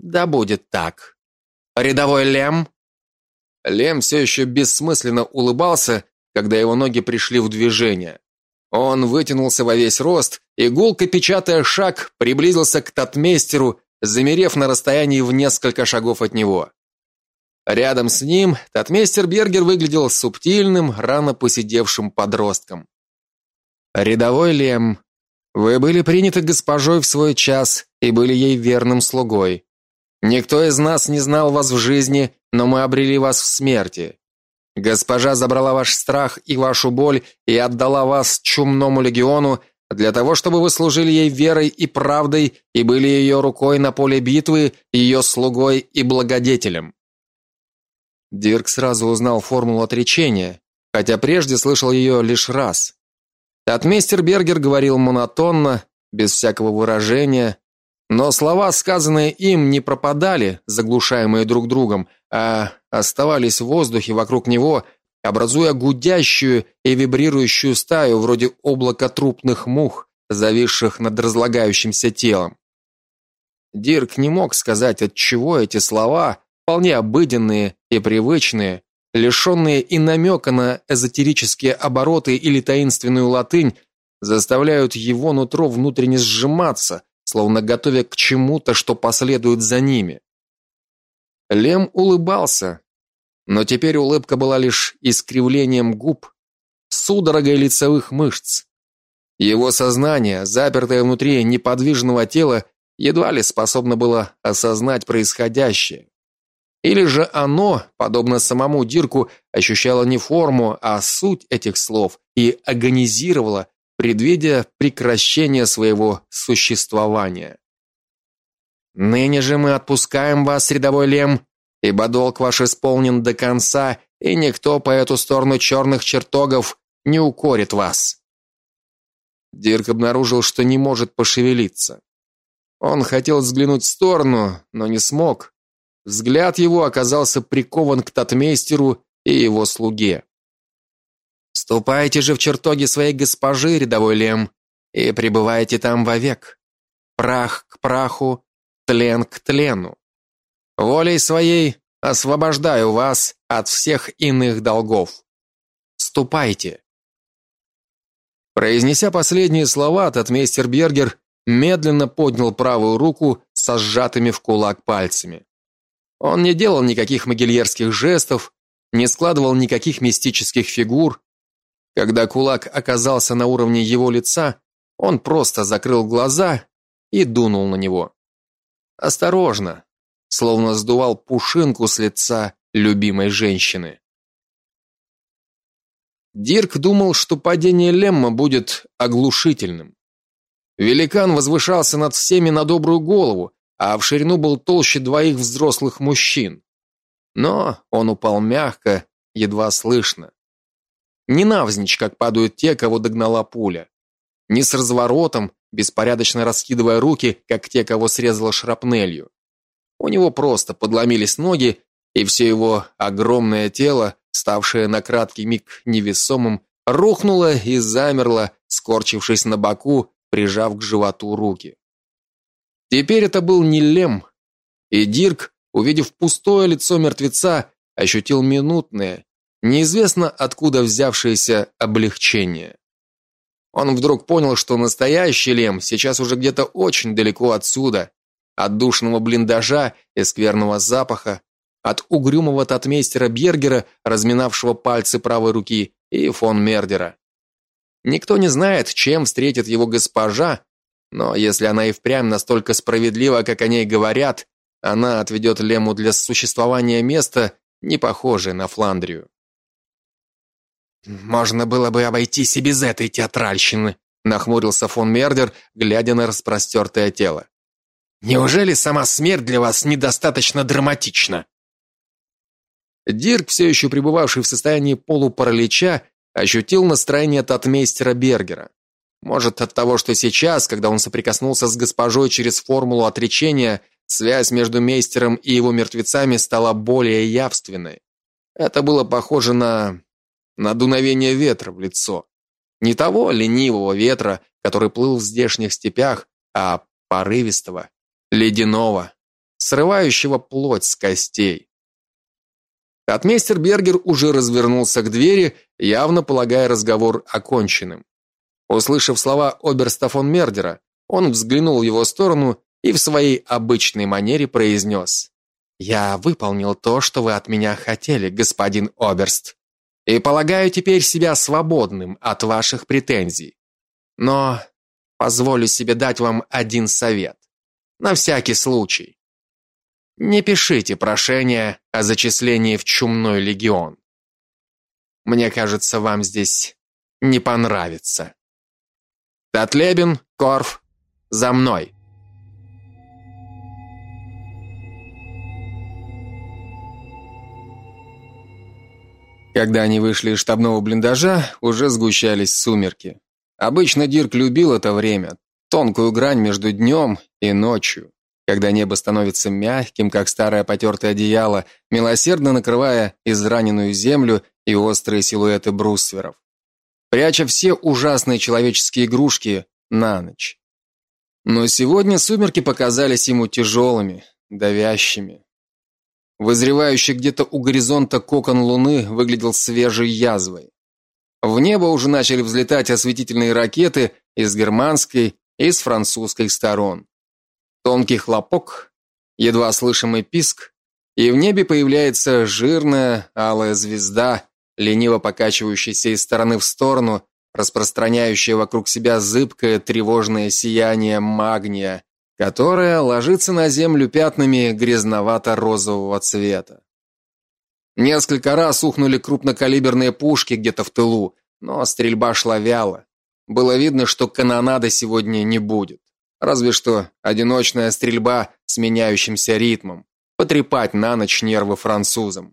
Да будет так. Рядовой Лем Лем все еще бессмысленно улыбался, когда его ноги пришли в движение. Он вытянулся во весь рост и гулко печатая шаг, приблизился к татмейстеру, замерев на расстоянии в несколько шагов от него. Рядом с ним татмейстер Бергер выглядел субтильным, рано посидевшим подростком. Рядовой Лем, вы были приняты госпожой в свой час и были ей верным слугой. Никто из нас не знал вас в жизни, но мы обрели вас в смерти. Госпожа забрала ваш страх и вашу боль и отдала вас чумному легиону для того, чтобы вы служили ей верой и правдой и были ее рукой на поле битвы, ее слугой и благодетелем. Дирк сразу узнал формулу отречения, хотя прежде слышал ее лишь раз. Татмейстер Бергер говорил монотонно, без всякого выражения, но слова, сказанные им, не пропадали, заглушаемые друг другом, а оставались в воздухе вокруг него, образуя гудящую и вибрирующую стаю вроде облака трупных мух, зависших над разлагающимся телом. Дирк не мог сказать, от чего эти слова, вполне обыденные и привычные, лишенные и намека на эзотерические обороты или таинственную латынь, заставляют его нутро внутренне сжиматься, словно готовя к чему-то, что последует за ними. Лем улыбался, но теперь улыбка была лишь искривлением губ, судорогой лицевых мышц. Его сознание, запертое внутри неподвижного тела, едва ли способно было осознать происходящее. Или же оно, подобно самому Дирку, ощущало не форму, а суть этих слов и агонизировало, предвидя прекращение своего существования. Ныне же мы отпускаем вас, рядовой Лем, ибо долг ваш исполнен до конца, и никто по эту сторону черных чертогов не укорит вас. Дирк обнаружил, что не может пошевелиться. Он хотел взглянуть в сторону, но не смог. Взгляд его оказался прикован к татмейстеру и его слуге. Ступайте же в чертоги своей госпожи, рядовой Лем, и пребывайте там вовек. Прах к праху, тлен к тлену. Волей своей освобождаю вас от всех иных долгов. Ступайте. Произнеся последние слова, татмейстер Бергер медленно поднял правую руку со сжатыми в кулак пальцами. Он не делал никаких могильерских жестов, не складывал никаких мистических фигур, когда кулак оказался на уровне его лица, он просто закрыл глаза и дунул на него. Осторожно, словно сдувал пушинку с лица любимой женщины. Дирк думал, что падение Лемма будет оглушительным. Великан возвышался над всеми на добрую голову, а в ширину был толще двоих взрослых мужчин. Но он упал мягко, едва слышно. Не навзничь, как падают те, кого догнала пуля. Не с разворотом, беспорядочно раскидывая руки, как те, кого срезала шрапнелью. У него просто подломились ноги, и все его огромное тело, ставшее на краткий миг невесомым, рухнуло и замерло, скорчившись на боку, прижав к животу руки. Теперь это был не Лем, и Дирк, увидев пустое лицо мертвеца, ощутил минутное, неизвестно откуда взявшееся облегчение. Он вдруг понял, что настоящий Лем сейчас уже где-то очень далеко отсюда, от душного блиндажа и скверного запаха, от угрюмого татмейстера Бергера, разминавшего пальцы правой руки, и фон Мердера. Никто не знает, чем встретит его госпожа, но если она и впрямь настолько справедлива, как о ней говорят, она отведет Лему для существования место, не похожее на Фландрию. Можно было бы обойтись и без этой театральщины, нахмурился фон Мердер, глядя на распростертое тело. Неужели сама смерть для вас недостаточно драматична? Дирк, все еще пребывавший в состоянии полупаралича, ощутил настроение татмейстера Бергера. Может, от того, что сейчас, когда он соприкоснулся с госпожой через формулу отречения, связь между мейстером и его мертвецами стала более явственной. Это было похоже на на дуновение ветра в лицо. Не того ленивого ветра, который плыл в здешних степях, а порывистого, ледяного, срывающего плоть с костей. Отмейстер Бергер уже развернулся к двери, явно полагая разговор оконченным. Услышав слова оберста фон Мердера, он взглянул в его сторону и в своей обычной манере произнес. «Я выполнил то, что вы от меня хотели, господин оберст и полагаю теперь себя свободным от ваших претензий. Но позволю себе дать вам один совет. На всякий случай. Не пишите прошение о зачислении в чумной легион. Мне кажется, вам здесь не понравится. Татлебин, Корф, за мной. Когда они вышли из штабного блиндажа, уже сгущались сумерки. Обычно Дирк любил это время, тонкую грань между днем и ночью, когда небо становится мягким, как старое потертое одеяло, милосердно накрывая израненную землю и острые силуэты брустверов, пряча все ужасные человеческие игрушки на ночь. Но сегодня сумерки показались ему тяжелыми, давящими. Вызревающий где-то у горизонта кокон луны выглядел свежей язвой. В небо уже начали взлетать осветительные ракеты из германской и с французской сторон. Тонкий хлопок, едва слышимый писк, и в небе появляется жирная алая звезда, лениво покачивающаяся из стороны в сторону, распространяющая вокруг себя зыбкое тревожное сияние магния, которое ложится на землю пятнами грязновато-розового цвета. Несколько раз ухнули крупнокалиберные пушки где-то в тылу, но стрельба шла вяло. Было видно, что канонады сегодня не будет. Разве что одиночная стрельба с меняющимся ритмом, потрепать на ночь нервы французам.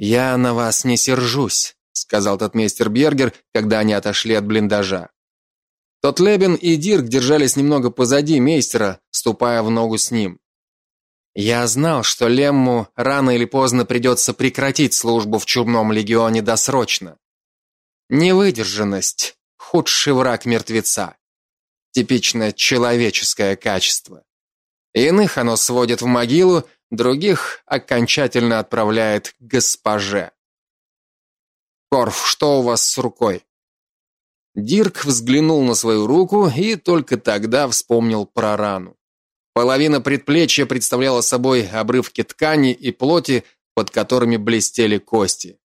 Я на вас не сержусь, сказал тот мистер Бергер, когда они отошли от блиндажа. Тот Лебен и Дирк держались немного позади мейстера, ступая в ногу с ним. Я знал, что Лемму рано или поздно придется прекратить службу в чумном легионе досрочно. Невыдержанность худший враг мертвеца. Типичное человеческое качество. Иных оно сводит в могилу, других окончательно отправляет к госпоже. Корф, что у вас с рукой? Дирк взглянул на свою руку и только тогда вспомнил про рану. Половина предплечья представляла собой обрывки ткани и плоти, под которыми блестели кости.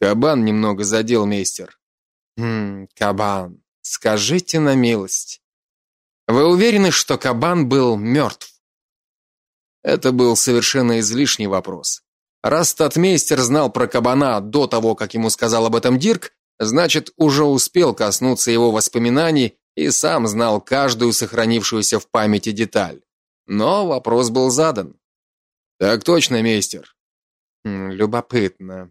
Кабан немного задел мейстер. Хм, кабан. Скажите на милость. Вы уверены, что кабан был мертв?» Это был совершенно излишний вопрос. Раз татмейстер знал про кабана до того, как ему сказал об этом Дирк, значит, уже успел коснуться его воспоминаний и сам знал каждую сохранившуюся в памяти деталь. Но вопрос был задан. Так точно, мейстер. любопытно.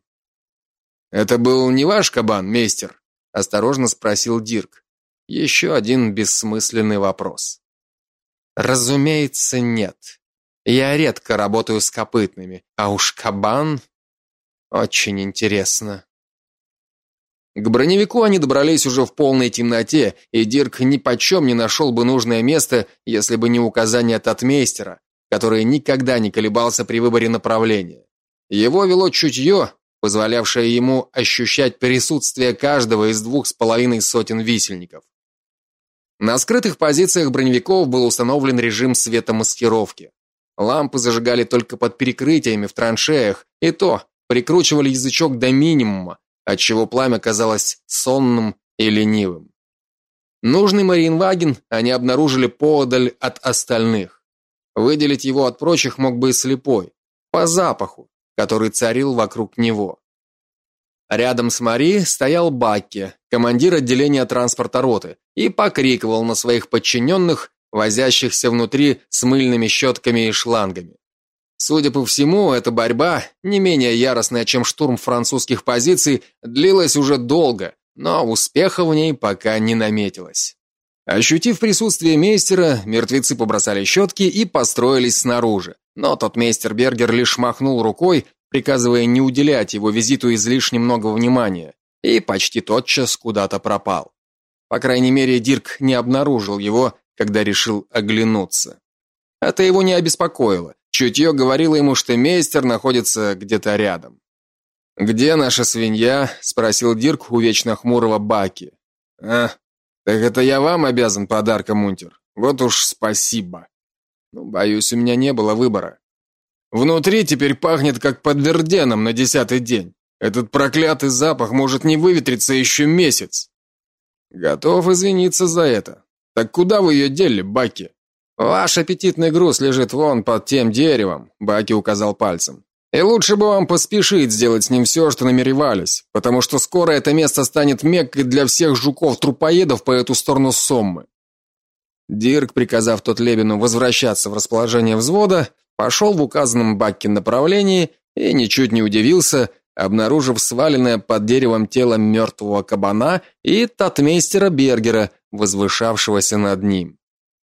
Это был не ваш кабан, мейстер, осторожно спросил Дирк. Еще один бессмысленный вопрос. Разумеется, нет. Я редко работаю с копытными, а уж кабан очень интересно. К броневику они добрались уже в полной темноте, и Дирк ни почем не нашел бы нужное место, если бы не указание татмейстера, который никогда не колебался при выборе направления. Его вело чутье, позволявшее ему ощущать присутствие каждого из двух с половиной сотен висельников. На скрытых позициях броневиков был установлен режим светомаскировки. Лампы зажигали только под перекрытиями в траншеях, и то прикручивали язычок до минимума, отчего пламя казалось сонным и ленивым. Нужный Мариенваген они обнаружили поодаль от остальных. Выделить его от прочих мог бы и слепой, по запаху, который царил вокруг него. Рядом с Мари стоял Бакки, командир отделения транспорта роты, и покрикивал на своих подчиненных, возящихся внутри с мыльными щетками и шлангами. Судя по всему, эта борьба, не менее яростная, чем штурм французских позиций, длилась уже долго, но успеха в ней пока не наметилось. Ощутив присутствие мейстера, мертвецы побросали щетки и построились снаружи. Но тот мейстер Бергер лишь махнул рукой, приказывая не уделять его визиту излишне много внимания, и почти тотчас куда-то пропал. По крайней мере, Дирк не обнаружил его, когда решил оглянуться. Это его не обеспокоило. Чутье говорило ему, что мейстер находится где-то рядом. «Где наша свинья?» – спросил Дирк у вечно хмурого Баки. «А, так это я вам обязан подарком, Унтер. Вот уж спасибо. Ну, боюсь, у меня не было выбора. Внутри теперь пахнет как под Верденом на десятый день. Этот проклятый запах может не выветриться еще месяц. Готов извиниться за это. Так куда вы ее дели, Баки? Ваш аппетитный груз лежит вон под тем деревом, Баки указал пальцем. И лучше бы вам поспешить сделать с ним все, что намеревались, потому что скоро это место станет меккой для всех жуков-трупоедов по эту сторону Соммы. Дирк, приказав тот Лебину возвращаться в расположение взвода, пошел в указанном Бакке направлении и ничуть не удивился, обнаружив сваленное под деревом тело мертвого кабана и татмейстера Бергера, возвышавшегося над ним.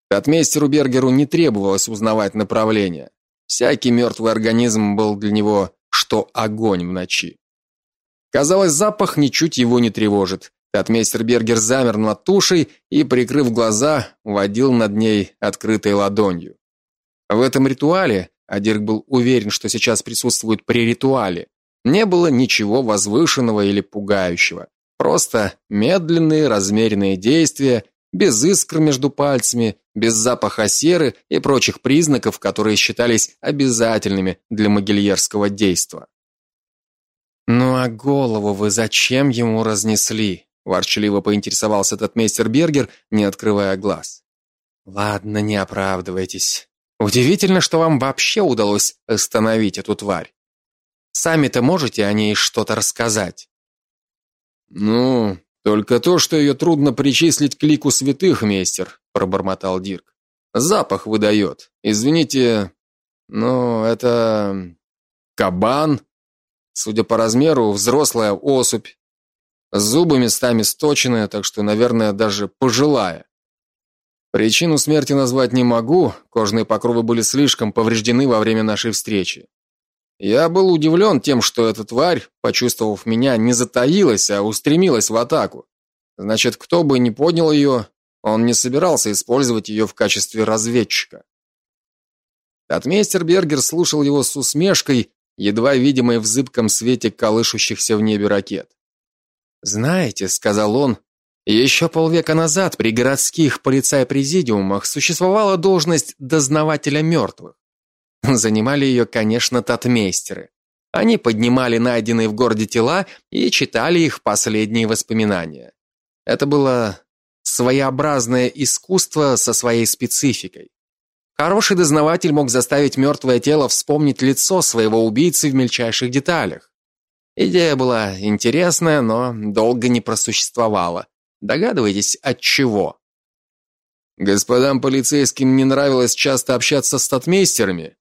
Татмейстеру Бергеру не требовалось узнавать направление. Всякий мертвый организм был для него что огонь в ночи. Казалось, запах ничуть его не тревожит. Татмейстер Бергер замер над тушей и, прикрыв глаза, водил над ней открытой ладонью. В этом ритуале, а Дирк был уверен, что сейчас присутствует при ритуале, не было ничего возвышенного или пугающего. Просто медленные, размеренные действия, без искр между пальцами, без запаха серы и прочих признаков, которые считались обязательными для могильерского действа. Ну а голову вы зачем ему разнесли? ворчливо поинтересовался этот мейстер Бергер, не открывая глаз. Ладно, не оправдывайтесь. Удивительно, что вам вообще удалось остановить эту тварь. Сами-то можете о ней что-то рассказать? Ну, только то, что ее трудно причислить к лику святых, мейстер, пробормотал Дирк. Запах выдает. Извините, но это кабан, судя по размеру, взрослая особь. Зубы местами сточенные, так что, наверное, даже пожилая. Причину смерти назвать не могу, кожные покровы были слишком повреждены во время нашей встречи. Я был удивлен тем, что эта тварь, почувствовав меня, не затаилась, а устремилась в атаку. Значит, кто бы ни поднял ее, он не собирался использовать ее в качестве разведчика. Татмейстер Бергер слушал его с усмешкой, едва видимой в зыбком свете колышущихся в небе ракет. «Знаете», — сказал он, — «еще полвека назад при городских полицай-президиумах существовала должность дознавателя мертвых. Занимали ее, конечно, татмейстеры. Они поднимали найденные в городе тела и читали их последние воспоминания. Это было своеобразное искусство со своей спецификой. Хороший дознаватель мог заставить мертвое тело вспомнить лицо своего убийцы в мельчайших деталях. Идея была интересная, но долго не просуществовала. Догадываетесь, от чего? Господам полицейским не нравилось часто общаться с татмейстерами.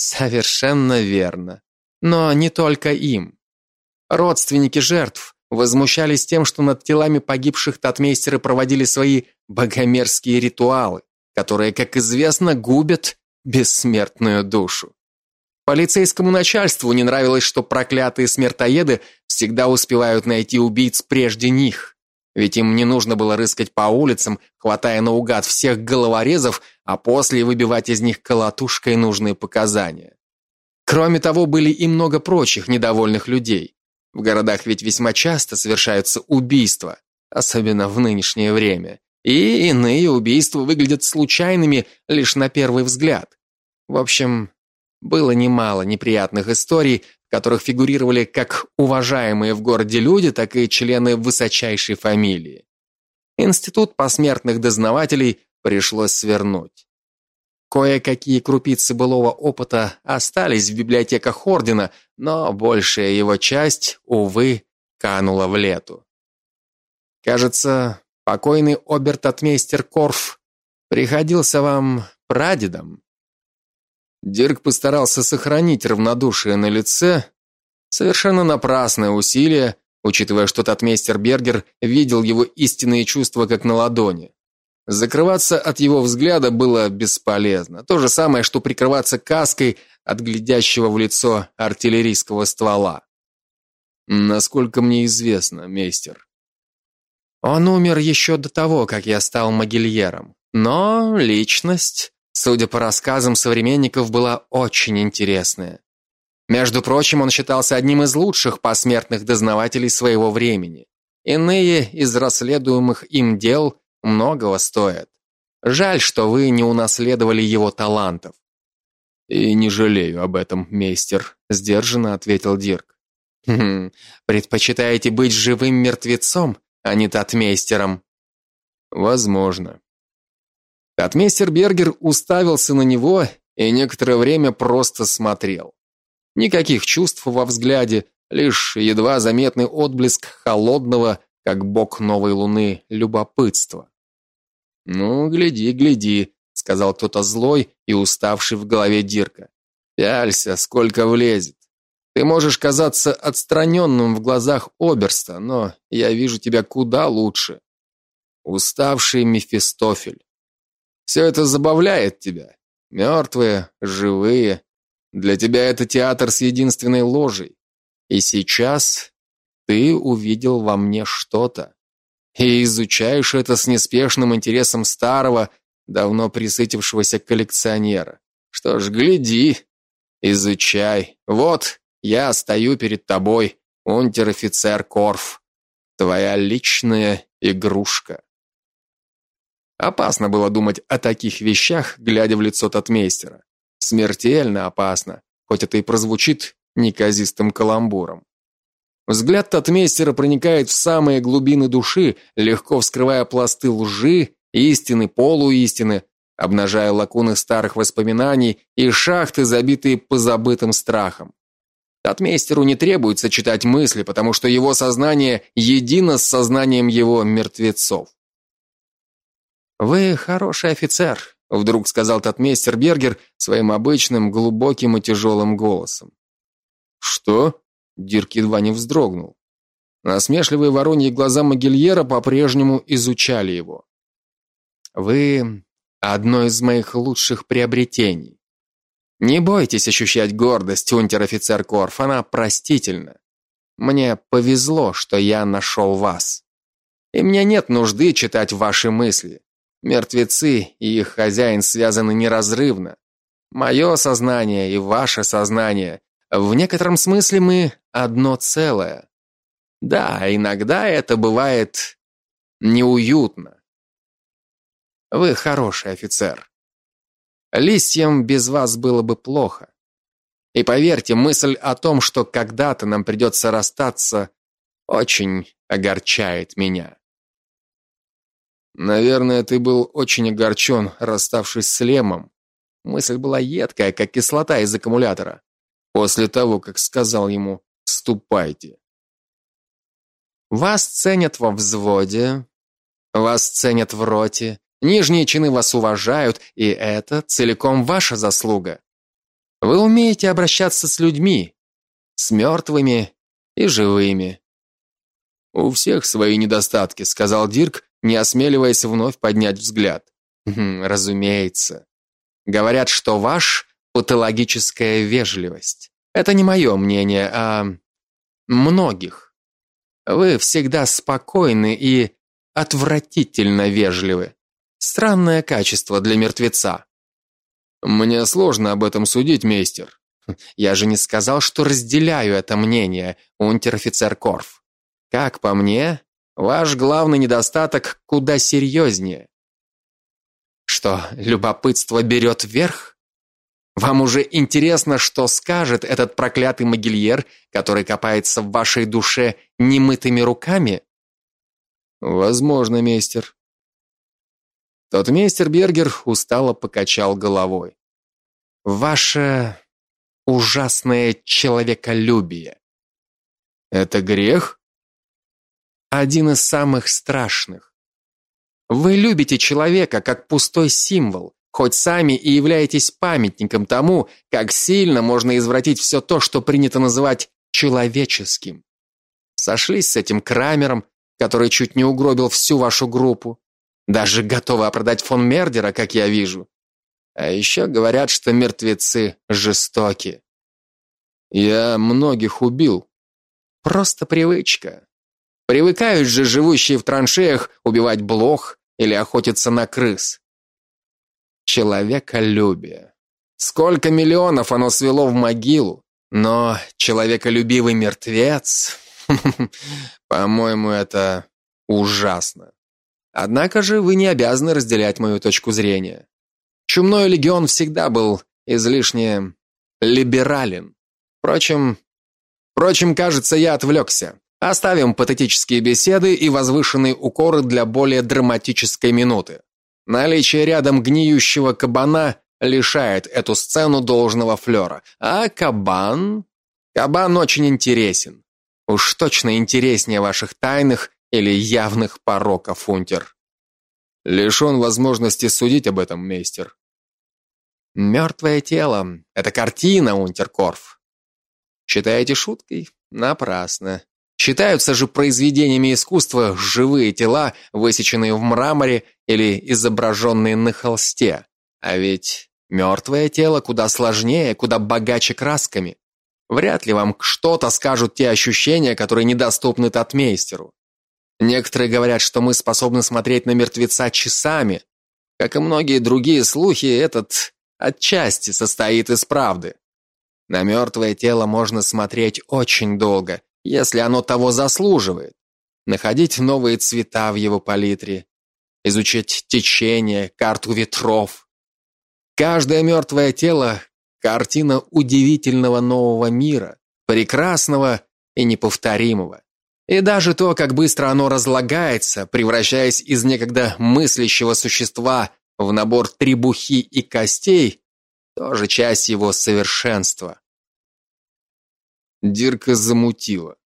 Совершенно верно. Но не только им. Родственники жертв возмущались тем, что над телами погибших татмейстеры проводили свои богомерзкие ритуалы, которые, как известно, губят бессмертную душу. Полицейскому начальству не нравилось, что проклятые смертоеды всегда успевают найти убийц прежде них. Ведь им не нужно было рыскать по улицам, хватая наугад всех головорезов, а после выбивать из них колотушкой нужные показания. Кроме того, были и много прочих недовольных людей. В городах ведь весьма часто совершаются убийства, особенно в нынешнее время. И иные убийства выглядят случайными лишь на первый взгляд. В общем, было немало неприятных историй, которых фигурировали как уважаемые в городе люди, так и члены высочайшей фамилии. Институт посмертных дознавателей пришлось свернуть. Кое-какие крупицы былого опыта остались в библиотеках ордена, но большая его часть, увы, канула в лету. Кажется, покойный обертатмейстер Корф приходился вам прадедом. Дирк постарался сохранить равнодушие на лице, совершенно напрасное усилие, учитывая, что татмейстер Бергер видел его истинные чувства как на ладони. Закрываться от его взгляда было бесполезно. То же самое, что прикрываться каской от глядящего в лицо артиллерийского ствола. Насколько мне известно, мейстер. Он умер еще до того, как я стал могильером. Но личность судя по рассказам современников, была очень интересная. Между прочим, он считался одним из лучших посмертных дознавателей своего времени. Иные из расследуемых им дел многого стоят. Жаль, что вы не унаследовали его талантов. И не жалею об этом, мейстер, сдержанно ответил Дирк. Хм, предпочитаете быть живым мертвецом, а не татмейстером? Возможно. Татмейстер Бергер уставился на него и некоторое время просто смотрел. Никаких чувств во взгляде, лишь едва заметный отблеск холодного, как бок новой луны, любопытства. "Ну, гляди, гляди", сказал кто-то злой и уставший в голове Дирка. "Пялься, сколько влезет. Ты можешь казаться отстраненным в глазах оберста, но я вижу тебя куда лучше. Уставший Мефистофель. Все это забавляет тебя. Мертвые, живые. Для тебя это театр с единственной ложей. И сейчас ты увидел во мне что-то. И изучаешь это с неспешным интересом старого, давно присытившегося коллекционера. Что ж, гляди, изучай. Вот, я стою перед тобой, унтер-офицер Корф. Твоя личная игрушка. Опасно было думать о таких вещах, глядя в лицо татмейстера. Смертельно опасно, хоть это и прозвучит неказистым каламбуром. Взгляд татмейстера проникает в самые глубины души, легко вскрывая пласты лжи, истины, полуистины, обнажая лакуны старых воспоминаний и шахты, забитые позабытым страхом. Татмейстеру не требуется читать мысли, потому что его сознание едино с сознанием его мертвецов. Вы хороший офицер, вдруг сказал татмейстер Бергер своим обычным глубоким и тяжелым голосом. Что? Дирк едва не вздрогнул. Насмешливые вороньи глаза Могильера по-прежнему изучали его. Вы одно из моих лучших приобретений. Не бойтесь ощущать гордость, унтер-офицер Корф, она простительна. Мне повезло, что я нашел вас. И мне нет нужды читать ваши мысли. Мертвецы и их хозяин связаны неразрывно. Мое сознание и ваше сознание в некотором смысле мы одно целое. Да, иногда это бывает неуютно. Вы хороший офицер. Листьям без вас было бы плохо. И поверьте, мысль о том, что когда-то нам придется расстаться, очень огорчает меня. Наверное, ты был очень огорчен, расставшись с Лемом. Мысль была едкая, как кислота из аккумулятора. После того, как сказал ему: "Ступайте". Вас ценят во взводе, вас ценят в роте, нижние чины вас уважают, и это целиком ваша заслуга. Вы умеете обращаться с людьми, с мертвыми и живыми. У всех свои недостатки, сказал Дирк, не осмеливаясь вновь поднять взгляд. «Хм, разумеется. Говорят, что ваш патологическая вежливость. Это не мое мнение, а многих. Вы всегда спокойны и отвратительно вежливы. Странное качество для мертвеца. Мне сложно об этом судить, мейстер. Я же не сказал, что разделяю это мнение, унтер-офицер Корф. Как по мне, Ваш главный недостаток куда серьезнее. Что, любопытство берет верх? Вам уже интересно, что скажет этот проклятый могильер, который копается в вашей душе немытыми руками? Возможно, мейстер. Тот мейстер Бергер устало покачал головой. Ваше ужасное человеколюбие. Это грех? один из самых страшных. Вы любите человека как пустой символ, хоть сами и являетесь памятником тому, как сильно можно извратить все то, что принято называть человеческим. Сошлись с этим Крамером, который чуть не угробил всю вашу группу. Даже готовы оправдать фон Мердера, как я вижу. А еще говорят, что мертвецы жестоки. Я многих убил. Просто привычка. Привыкают же живущие в траншеях убивать блох или охотиться на крыс. Человеколюбие. Сколько миллионов оно свело в могилу, но человеколюбивый мертвец, по-моему, это ужасно. Однако же вы не обязаны разделять мою точку зрения. Чумной легион всегда был излишне либерален. Впрочем, впрочем, кажется, я отвлекся. Оставим патетические беседы и возвышенные укоры для более драматической минуты. Наличие рядом гниющего кабана лишает эту сцену должного флера. А кабан? Кабан очень интересен. Уж точно интереснее ваших тайных или явных пороков, Унтер. Лишен возможности судить об этом, мейстер. Мертвое тело — это картина, Унтеркорф. Считаете шуткой? Напрасно. Считаются же произведениями искусства живые тела, высеченные в мраморе или изображенные на холсте. А ведь мертвое тело куда сложнее, куда богаче красками. Вряд ли вам что-то скажут те ощущения, которые недоступны татмейстеру. Некоторые говорят, что мы способны смотреть на мертвеца часами. Как и многие другие слухи, этот отчасти состоит из правды. На мертвое тело можно смотреть очень долго, если оно того заслуживает. Находить новые цвета в его палитре, изучать течение, карту ветров. Каждое мертвое тело картина удивительного нового мира, прекрасного и неповторимого. И даже то, как быстро оно разлагается, превращаясь из некогда мыслящего существа в набор требухи и костей, тоже часть его совершенства. Дирка замутила.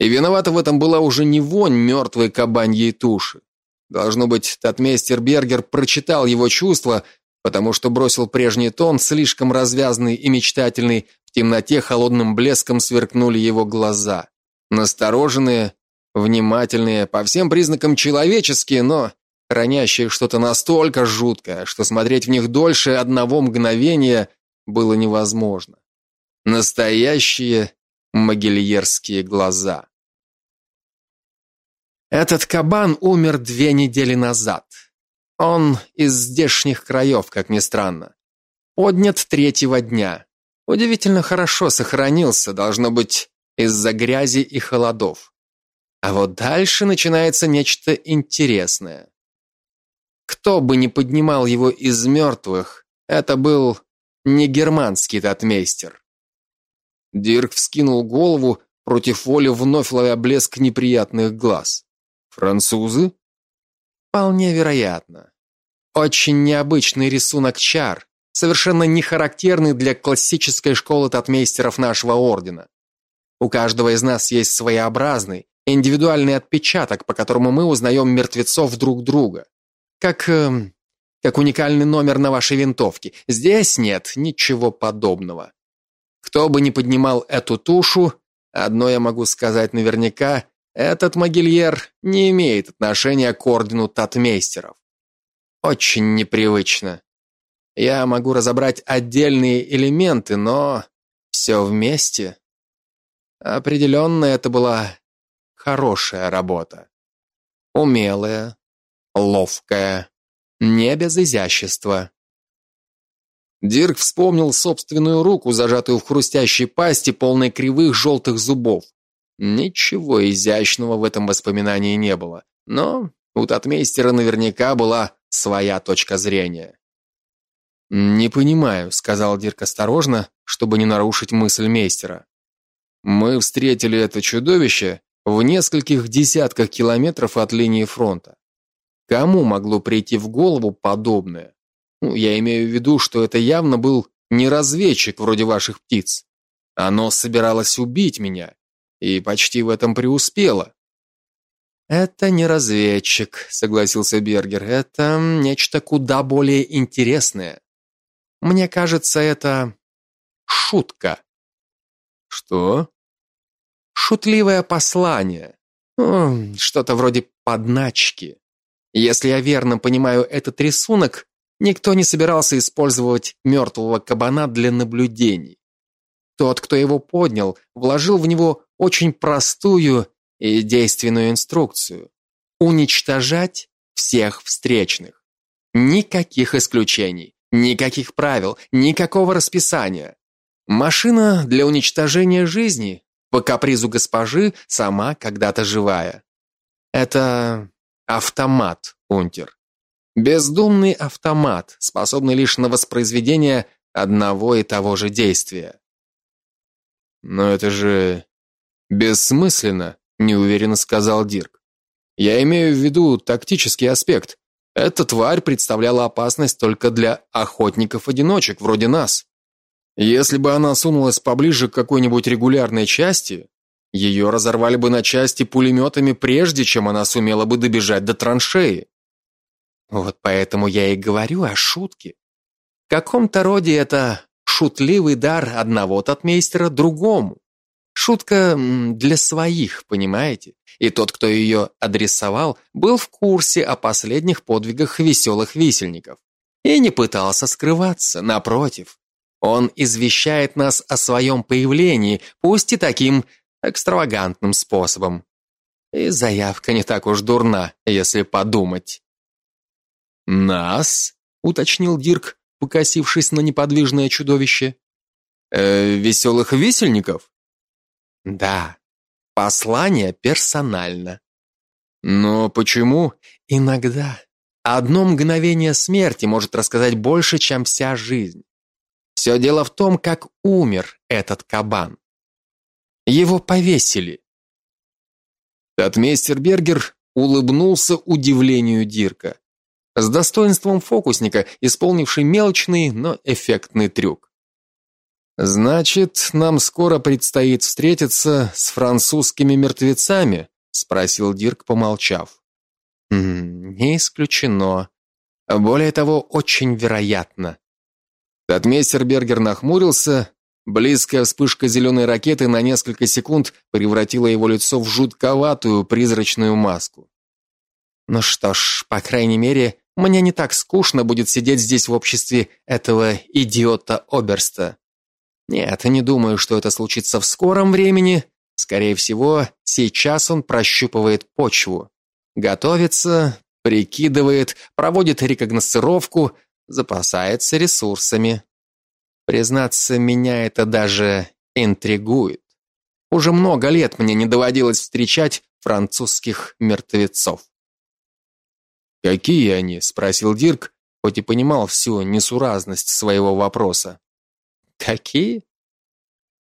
И виновата в этом была уже не вонь мертвой кабаньей туши. Должно быть, татмейстер Бергер прочитал его чувства, потому что бросил прежний тон, слишком развязный и мечтательный, в темноте холодным блеском сверкнули его глаза. Настороженные, внимательные, по всем признакам человеческие, но хранящие что-то настолько жуткое, что смотреть в них дольше одного мгновения было невозможно. Настоящие могильерские глаза. Этот кабан умер две недели назад. Он из здешних краев, как ни странно. Поднят третьего дня. Удивительно хорошо сохранился, должно быть, из-за грязи и холодов. А вот дальше начинается нечто интересное. Кто бы ни поднимал его из мертвых, это был не германский татмейстер. Дирк вскинул голову, против воли вновь ловя блеск неприятных глаз. Французы? Вполне вероятно. Очень необычный рисунок чар, совершенно не характерный для классической школы татмейстеров нашего ордена. У каждого из нас есть своеобразный, индивидуальный отпечаток, по которому мы узнаем мертвецов друг друга. Как э, как уникальный номер на вашей винтовке. Здесь нет ничего подобного. Кто бы ни поднимал эту тушу, одно я могу сказать наверняка, этот могильер не имеет отношения к ордену татмейстеров. Очень непривычно. Я могу разобрать отдельные элементы, но все вместе определенно это была хорошая работа. Умелая, ловкая, не без изящества. Дирк вспомнил собственную руку, зажатую в хрустящей пасти, полной кривых желтых зубов. Ничего изящного в этом воспоминании не было, но у татмейстера наверняка была своя точка зрения. «Не понимаю», — сказал Дирк осторожно, чтобы не нарушить мысль мейстера. «Мы встретили это чудовище в нескольких десятках километров от линии фронта. Кому могло прийти в голову подобное? Ну, я имею в виду, что это явно был не разведчик вроде ваших птиц. Оно собиралось убить меня, и почти в этом преуспела. Это не разведчик, согласился Бергер. Это нечто куда более интересное. Мне кажется, это шутка. Что? Шутливое послание. Что-то вроде подначки. Если я верно понимаю этот рисунок, никто не собирался использовать мертвого кабана для наблюдений. Тот, кто его поднял, вложил в него очень простую и действенную инструкцию: уничтожать всех встречных. Никаких исключений, никаких правил, никакого расписания. Машина для уничтожения жизни, по капризу госпожи, сама когда-то живая. Это автомат, Унтер. Бездумный автомат, способный лишь на воспроизведение одного и того же действия. Но это же бессмысленно, неуверенно сказал Дирк. Я имею в виду тактический аспект. Эта тварь представляла опасность только для охотников-одиночек вроде нас. Если бы она сунулась поближе к какой-нибудь регулярной части, ее разорвали бы на части пулеметами, прежде чем она сумела бы добежать до траншеи. Вот поэтому я и говорю о шутке. В каком-то роде это шутливый дар одного татмейстера другому. Шутка для своих, понимаете? И тот, кто ее адресовал, был в курсе о последних подвигах веселых висельников и не пытался скрываться, напротив. Он извещает нас о своем появлении, пусть и таким экстравагантным способом. И заявка не так уж дурна, если подумать. Нас? уточнил Дирк, покосившись на неподвижное чудовище. Э, веселых висельников? Да. Послание персонально. Но почему иногда одно мгновение смерти может рассказать больше, чем вся жизнь? Все дело в том, как умер этот кабан. Его повесили. Татмейстер Бергер улыбнулся удивлению Дирка, с достоинством фокусника, исполнивший мелочный, но эффектный трюк. Значит, нам скоро предстоит встретиться с французскими мертвецами, спросил Дирк, помолчав. не исключено. Более того, очень вероятно. Татмейстер Бергер нахмурился, Близкая вспышка зеленой ракеты на несколько секунд превратила его лицо в жутковатую призрачную маску. Ну что ж, по крайней мере, мне не так скучно будет сидеть здесь в обществе этого идиота Оберста. Нет, не думаю, что это случится в скором времени. Скорее всего, сейчас он прощупывает почву, готовится, прикидывает, проводит рекогносцировку, запасается ресурсами. Признаться, меня это даже интригует. Уже много лет мне не доводилось встречать французских мертвецов. Какие они? спросил Дирк, хоть и понимал всю несуразность своего вопроса. Какие?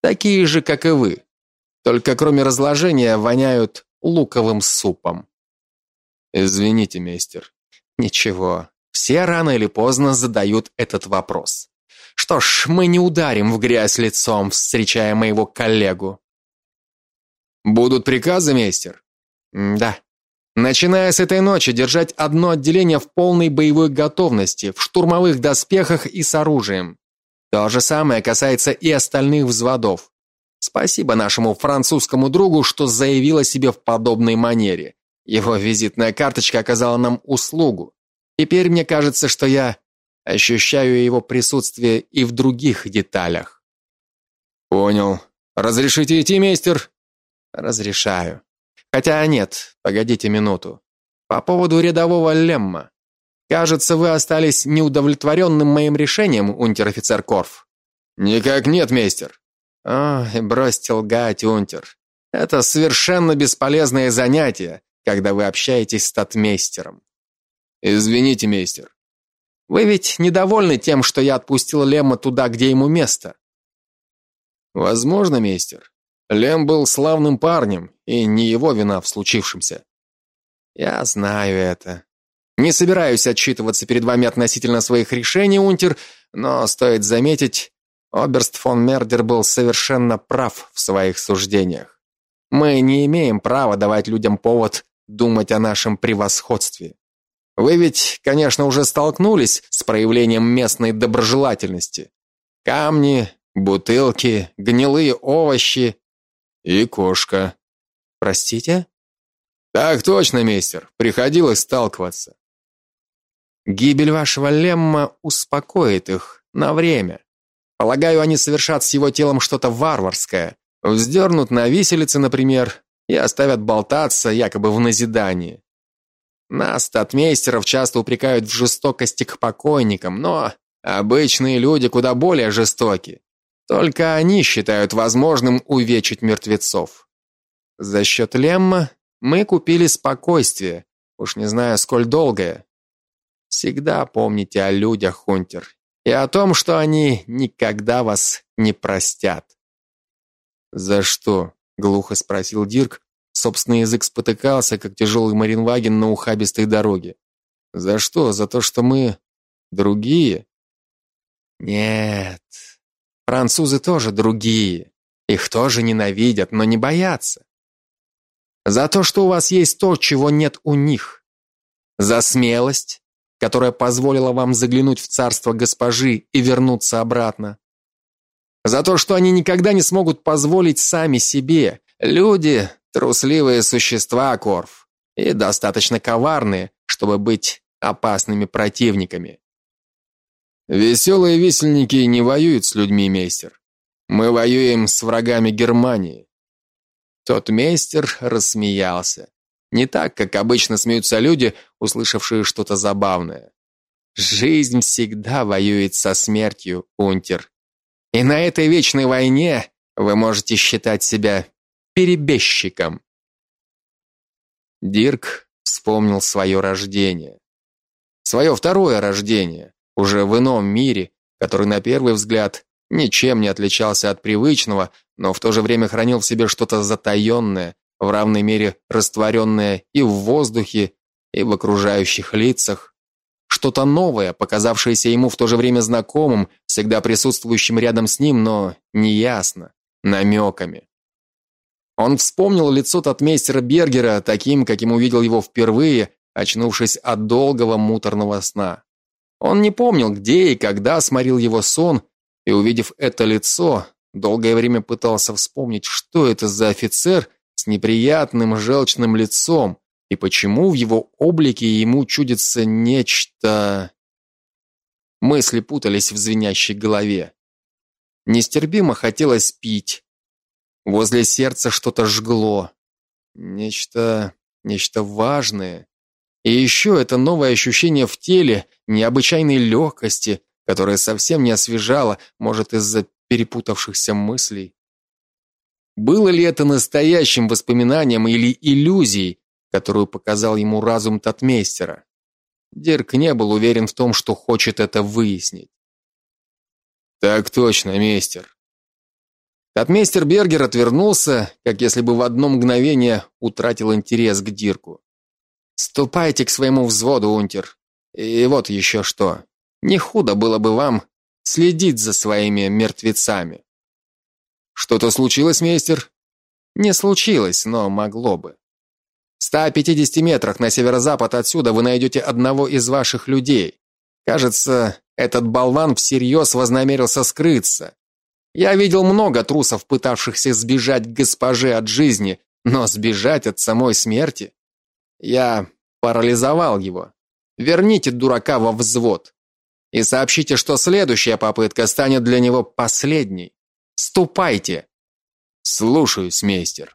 Такие же, как и вы. Только кроме разложения воняют луковым супом. Извините, мистер. Ничего. Все рано или поздно задают этот вопрос. Что ж, мы не ударим в грязь лицом, встречая моего коллегу. Будут приказы, мейстер? Да. Начиная с этой ночи держать одно отделение в полной боевой готовности, в штурмовых доспехах и с оружием. То же самое касается и остальных взводов. Спасибо нашему французскому другу, что заявил о себе в подобной манере. Его визитная карточка оказала нам услугу. Теперь мне кажется, что я Ощущаю его присутствие и в других деталях. Понял. Разрешите идти, мейстер? Разрешаю. Хотя нет, погодите минуту. По поводу рядового Лемма. Кажется, вы остались неудовлетворенным моим решением, унтер-офицер Корф. Никак нет, мейстер. Ой, бросьте лгать, унтер. Это совершенно бесполезное занятие, когда вы общаетесь с татмейстером. Извините, мейстер. Вы ведь недовольны тем, что я отпустил Лема туда, где ему место? Возможно, мейстер. Лем был славным парнем, и не его вина в случившемся. Я знаю это. Не собираюсь отчитываться перед вами относительно своих решений, Унтер, но стоит заметить, Оберст фон Мердер был совершенно прав в своих суждениях. Мы не имеем права давать людям повод думать о нашем превосходстве. Вы ведь, конечно, уже столкнулись с проявлением местной доброжелательности. Камни, бутылки, гнилые овощи и кошка. Простите? Так точно, мистер. Приходилось сталкиваться. Гибель вашего Лемма успокоит их на время. Полагаю, они совершат с его телом что-то варварское, вздернут на виселице, например, и оставят болтаться якобы в назидание. Нас, статмейстеров, часто упрекают в жестокости к покойникам, но обычные люди куда более жестоки. Только они считают возможным увечить мертвецов. За счет Лемма мы купили спокойствие, уж не знаю, сколь долгое. Всегда помните о людях, Хунтер, и о том, что они никогда вас не простят. За что? глухо спросил Дирк, Собственный язык спотыкался, как тяжелый маринваген на ухабистой дороге. За что? За то, что мы другие? Нет. Французы тоже другие. Их тоже ненавидят, но не боятся. За то, что у вас есть то, чего нет у них. За смелость, которая позволила вам заглянуть в царство госпожи и вернуться обратно. За то, что они никогда не смогут позволить сами себе. Люди Трусливые существа, Корф, и достаточно коварные, чтобы быть опасными противниками. Веселые висельники не воюют с людьми, мейстер. Мы воюем с врагами Германии. Тот мейстер рассмеялся. Не так, как обычно смеются люди, услышавшие что-то забавное. Жизнь всегда воюет со смертью, Унтер. И на этой вечной войне вы можете считать себя перебежчиком. Дирк вспомнил свое рождение. Свое второе рождение, уже в ином мире, который на первый взгляд ничем не отличался от привычного, но в то же время хранил в себе что-то затаенное, в равной мере растворенное и в воздухе, и в окружающих лицах. Что-то новое, показавшееся ему в то же время знакомым, всегда присутствующим рядом с ним, но неясно, намеками. Он вспомнил лицо татмейстера Бергера таким, каким увидел его впервые, очнувшись от долгого муторного сна. Он не помнил, где и когда сморил его сон, и увидев это лицо, долгое время пытался вспомнить, что это за офицер с неприятным желчным лицом и почему в его облике ему чудится нечто Мысли путались в звенящей голове. Нестерпимо хотелось пить. Возле сердца что-то жгло. Нечто, нечто важное. И еще это новое ощущение в теле, необычайной легкости, которое совсем не освежало, может, из-за перепутавшихся мыслей. Было ли это настоящим воспоминанием или иллюзией, которую показал ему разум татмейстера? Дирк не был уверен в том, что хочет это выяснить. Так точно, мейстер. Татмейстер Бергер отвернулся, как если бы в одно мгновение утратил интерес к Дирку. Ступайте к своему взводу, унтер. И вот еще что. Не худо было бы вам следить за своими мертвецами. Что-то случилось, мейстер? Не случилось, но могло бы. В 150 метрах на северо-запад отсюда вы найдете одного из ваших людей. Кажется, этот болван всерьез вознамерился скрыться. Я видел много трусов, пытавшихся сбежать к госпоже от жизни, но сбежать от самой смерти я парализовал его. Верните дурака во взвод и сообщите, что следующая попытка станет для него последней. Ступайте. Слушаюсь, мейстер.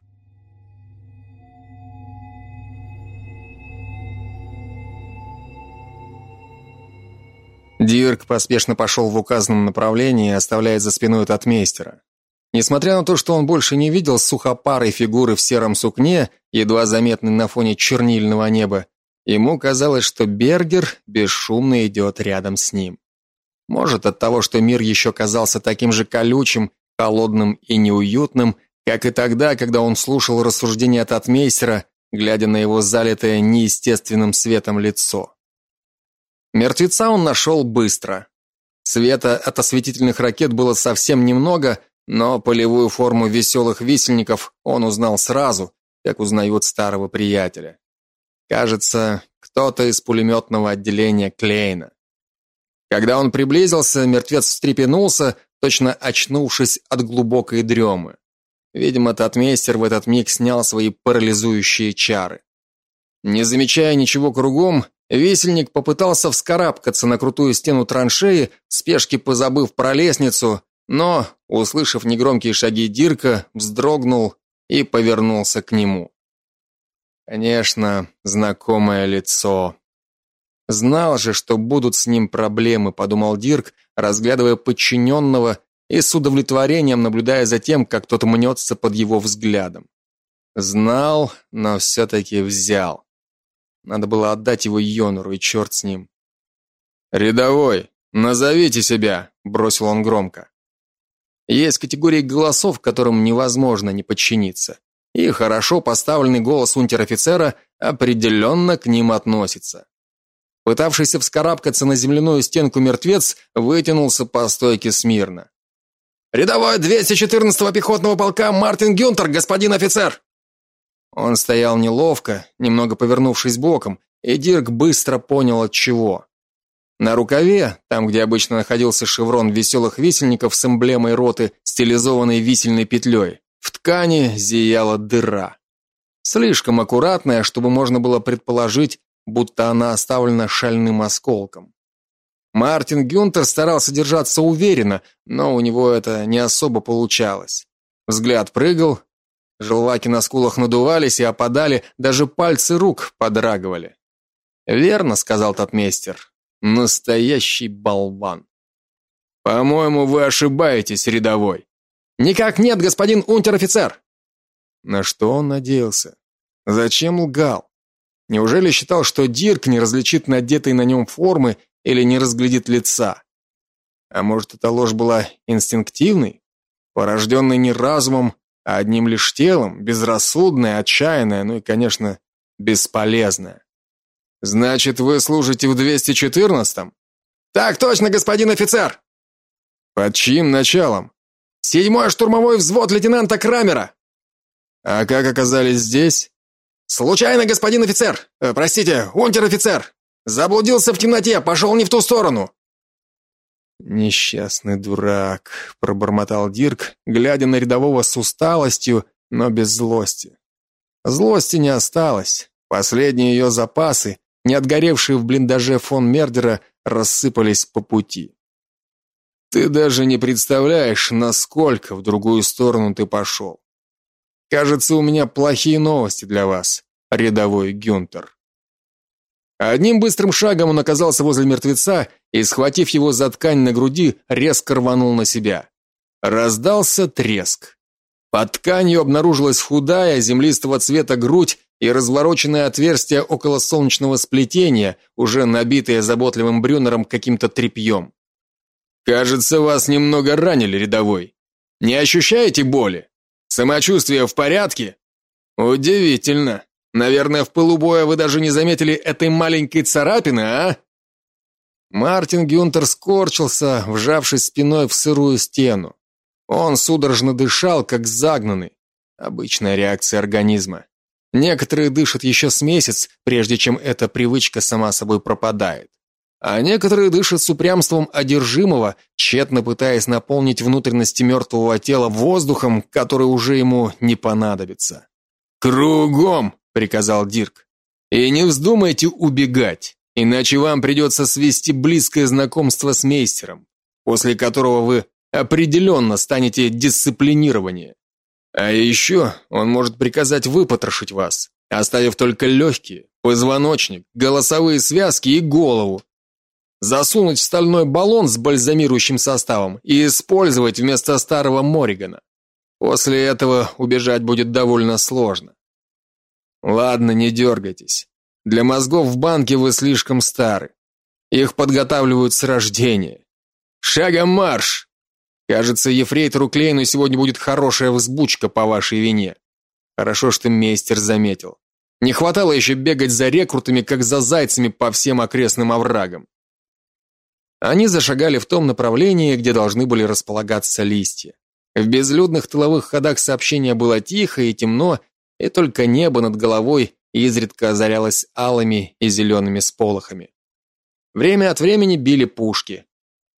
Дирк поспешно пошел в указанном направлении, оставляя за спиной татмейстера. Несмотря на то, что он больше не видел сухопарой фигуры в сером сукне, едва заметной на фоне чернильного неба, ему казалось, что Бергер бесшумно идет рядом с ним. Может, от того, что мир еще казался таким же колючим, холодным и неуютным, как и тогда, когда он слушал рассуждения татмейстера, глядя на его залитое неестественным светом лицо. Мертвеца он нашел быстро. Света от осветительных ракет было совсем немного, но полевую форму веселых висельников он узнал сразу, как узнает старого приятеля. Кажется, кто-то из пулеметного отделения Клейна. Когда он приблизился, мертвец встрепенулся, точно очнувшись от глубокой дремы. Видимо, татмейстер в этот миг снял свои парализующие чары. Не замечая ничего кругом, висельник попытался вскарабкаться на крутую стену траншеи, в спешке позабыв про лестницу, но, услышав негромкие шаги Дирка, вздрогнул и повернулся к нему. Конечно, знакомое лицо. Знал же, что будут с ним проблемы, подумал Дирк, разглядывая подчиненного и с удовлетворением наблюдая за тем, как тот мнется под его взглядом. Знал, но все-таки взял. Надо было отдать его Йонору, и черт с ним. «Рядовой, назовите себя!» – бросил он громко. Есть категории голосов, которым невозможно не подчиниться. И хорошо поставленный голос унтер-офицера определенно к ним относится. Пытавшийся вскарабкаться на земляную стенку мертвец вытянулся по стойке смирно. «Рядовой 214-го пехотного полка Мартин Гюнтер, господин офицер!» Он стоял неловко, немного повернувшись боком, и Дирк быстро понял от чего. На рукаве, там, где обычно находился шеврон веселых висельников с эмблемой роты, стилизованной висельной петлей, в ткани зияла дыра. Слишком аккуратная, чтобы можно было предположить, будто она оставлена шальным осколком. Мартин Гюнтер старался держаться уверенно, но у него это не особо получалось. Взгляд прыгал, Желваки на скулах надувались и опадали, даже пальцы рук подрагивали. "Верно", сказал татмейстер. "Настоящий болван". "По-моему, вы ошибаетесь, рядовой". "Никак нет, господин унтер-офицер". На что он надеялся? Зачем лгал? Неужели считал, что Дирк не различит надетой на нем формы или не разглядит лица? А может, эта ложь была инстинктивной, порожденной не разумом, а одним лишь телом, безрассудная, отчаянная, ну и, конечно, бесполезная. Значит, вы служите в 214-м? Так точно, господин офицер. Под чьим началом? Седьмой штурмовой взвод лейтенанта Крамера. А как оказались здесь? Случайно, господин офицер. Э, простите, унтер-офицер. Заблудился в темноте, пошел не в ту сторону. Несчастный дурак, пробормотал Дирк, глядя на рядового с усталостью, но без злости. Злости не осталось. Последние ее запасы, не отгоревшие в блиндаже фон Мердера, рассыпались по пути. Ты даже не представляешь, насколько в другую сторону ты пошел. Кажется, у меня плохие новости для вас, рядовой Гюнтер. Одним быстрым шагом он оказался возле мертвеца и, схватив его за ткань на груди, резко рванул на себя. Раздался треск. Под тканью обнаружилась худая, землистого цвета грудь и развороченное отверстие около солнечного сплетения, уже набитое заботливым брюнером каким-то тряпьем. Кажется, вас немного ранили, рядовой. Не ощущаете боли? Самочувствие в порядке? Удивительно. Наверное, в пылу вы даже не заметили этой маленькой царапины, а? Мартин Гюнтер скорчился, вжавшись спиной в сырую стену. Он судорожно дышал, как загнанный. Обычная реакция организма. Некоторые дышат еще с месяц, прежде чем эта привычка сама собой пропадает. А некоторые дышат с упрямством одержимого, тщетно пытаясь наполнить внутренности мертвого тела воздухом, который уже ему не понадобится. Кругом, приказал Дирк. И не вздумайте убегать, иначе вам придется свести близкое знакомство с мейстером, после которого вы определенно станете дисциплинированнее. А еще он может приказать выпотрошить вас, оставив только легкие, позвоночник, голосовые связки и голову. Засунуть в стальной баллон с бальзамирующим составом и использовать вместо старого Моригана. После этого убежать будет довольно сложно. Ладно, не дергайтесь. Для мозгов в банке вы слишком стары. Их подготавливают с рождения. Шагом марш. Кажется, ефрейтору Клейну сегодня будет хорошая взбучка по вашей вине. Хорошо, что мейстер заметил. Не хватало еще бегать за рекрутами, как за зайцами по всем окрестным оврагам. Они зашагали в том направлении, где должны были располагаться листья. В безлюдных тыловых ходах сообщения было тихо и темно, и только небо над головой изредка озарялось алыми и зелеными сполохами. Время от времени били пушки.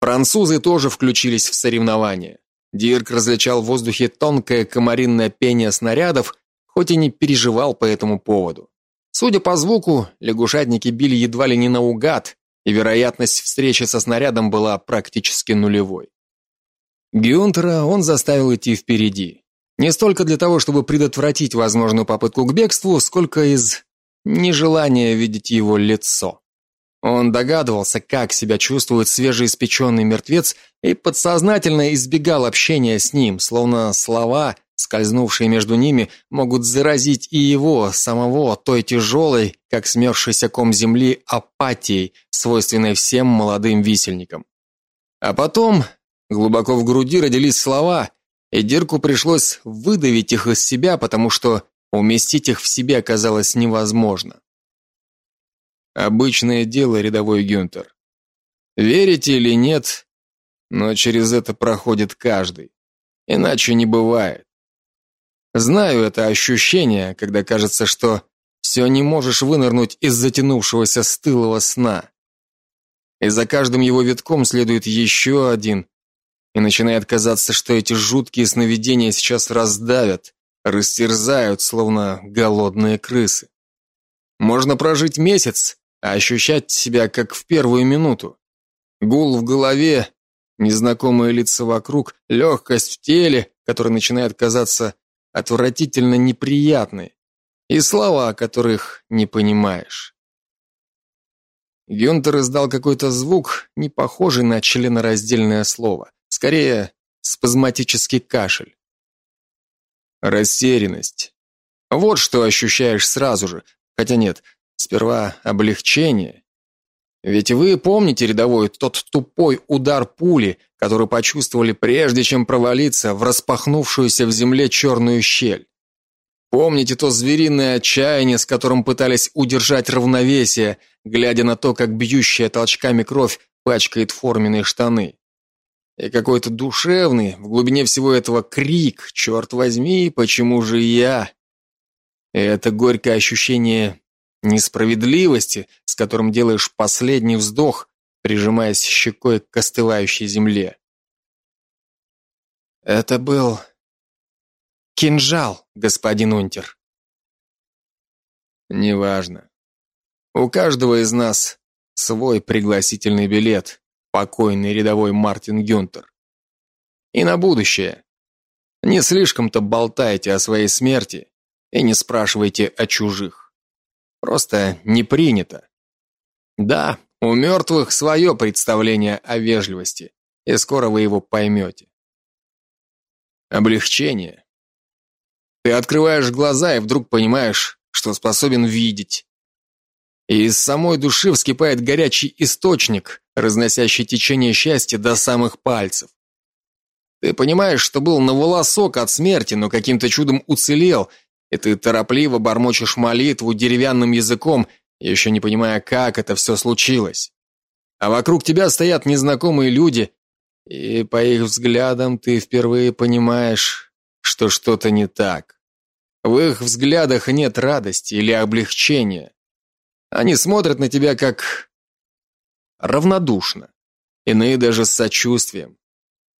Французы тоже включились в соревнования. Дирк различал в воздухе тонкое комаринное пение снарядов, хоть и не переживал по этому поводу. Судя по звуку, лягушатники били едва ли не наугад, и вероятность встречи со снарядом была практически нулевой. Гюнтера он заставил идти впереди. Не столько для того, чтобы предотвратить возможную попытку к бегству, сколько из нежелания видеть его лицо. Он догадывался, как себя чувствует свежеиспеченный мертвец, и подсознательно избегал общения с ним, словно слова, скользнувшие между ними, могут заразить и его самого той тяжелой, как смерзшийся ком земли, апатией, свойственной всем молодым висельникам. А потом глубоко в груди родились слова, и Дирку пришлось выдавить их из себя, потому что уместить их в себе оказалось невозможно. Обычное дело, рядовой Гюнтер. Верите или нет, но через это проходит каждый. Иначе не бывает. Знаю это ощущение, когда кажется, что все не можешь вынырнуть из затянувшегося стылого сна. И за каждым его витком следует еще один, и начинает казаться, что эти жуткие сновидения сейчас раздавят, растерзают, словно голодные крысы. Можно прожить месяц, а ощущать себя как в первую минуту. Гул в голове, незнакомые лица вокруг, легкость в теле, которая начинает казаться отвратительно неприятны, и слова, которых не понимаешь. Гюнтер издал какой-то звук, не похожий на членораздельное слово, скорее спазматический кашель. Растерянность. Вот что ощущаешь сразу же. Хотя нет, сперва облегчение. Ведь вы помните, рядовой, тот тупой удар пули, который почувствовали прежде, чем провалиться в распахнувшуюся в земле черную щель. Помните то звериное отчаяние, с которым пытались удержать равновесие, глядя на то, как бьющая толчками кровь пачкает форменные штаны. И какой-то душевный, в глубине всего этого крик: «Черт возьми, почему же я?" И это горькое ощущение несправедливости, с которым делаешь последний вздох, прижимаясь щекой к остывающей земле. Это был кинжал, господин Унтер. Неважно. У каждого из нас свой пригласительный билет, покойный рядовой Мартин Гюнтер. И на будущее. Не слишком-то болтайте о своей смерти и не спрашивайте о чужих. Просто не принято. Да, у мертвых свое представление о вежливости, и скоро вы его поймете. Облегчение. Ты открываешь глаза и вдруг понимаешь, что способен видеть. И из самой души вскипает горячий источник, разносящий течение счастья до самых пальцев. Ты понимаешь, что был на волосок от смерти, но каким-то чудом уцелел, и ты торопливо бормочешь молитву деревянным языком, еще не понимая, как это все случилось. А вокруг тебя стоят незнакомые люди, и по их взглядам ты впервые понимаешь, что что-то не так. В их взглядах нет радости или облегчения. Они смотрят на тебя как равнодушно, иные даже с сочувствием.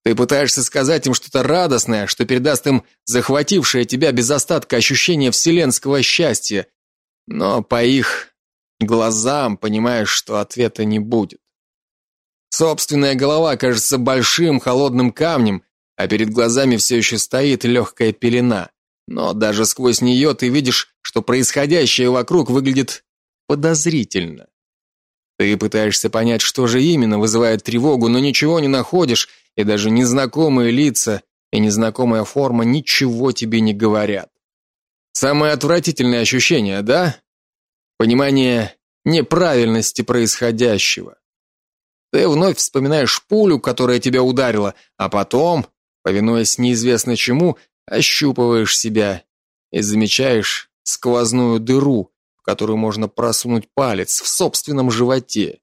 Ты пытаешься сказать им что-то радостное, что передаст им захватившее тебя без остатка ощущение вселенского счастья, но по их глазам понимаешь, что ответа не будет. Собственная голова кажется большим холодным камнем, а перед глазами все еще стоит легкая пелена. Но даже сквозь нее ты видишь, что происходящее вокруг выглядит подозрительно. Ты пытаешься понять, что же именно вызывает тревогу, но ничего не находишь, и даже незнакомые лица и незнакомая форма ничего тебе не говорят. Самое отвратительное ощущение, да? Понимание неправильности происходящего. Ты вновь вспоминаешь пулю, которая тебя ударила, а потом, повинуясь неизвестно чему, ощупываешь себя и замечаешь сквозную дыру, в которую можно просунуть палец в собственном животе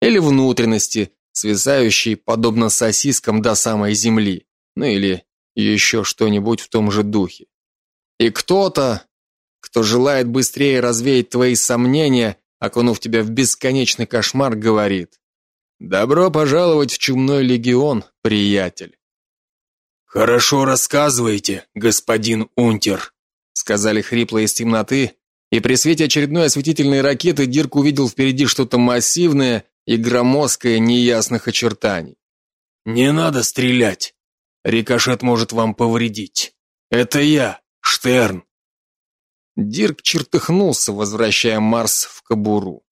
или внутренности, свисающей подобно сосискам до самой земли, ну или еще что-нибудь в том же духе. И кто-то, кто желает быстрее развеять твои сомнения, окунув тебя в бесконечный кошмар, говорит: "Добро пожаловать в чумной легион, приятель". Хорошо рассказываете, господин Унтер, сказали хрипло из темноты, и при свете очередной осветительной ракеты Дирк увидел впереди что-то массивное и громоздкое неясных очертаний. Не надо стрелять. Рикошет может вам повредить. Это я, Штерн. Дирк чертыхнулся, возвращая Марс в кобуру.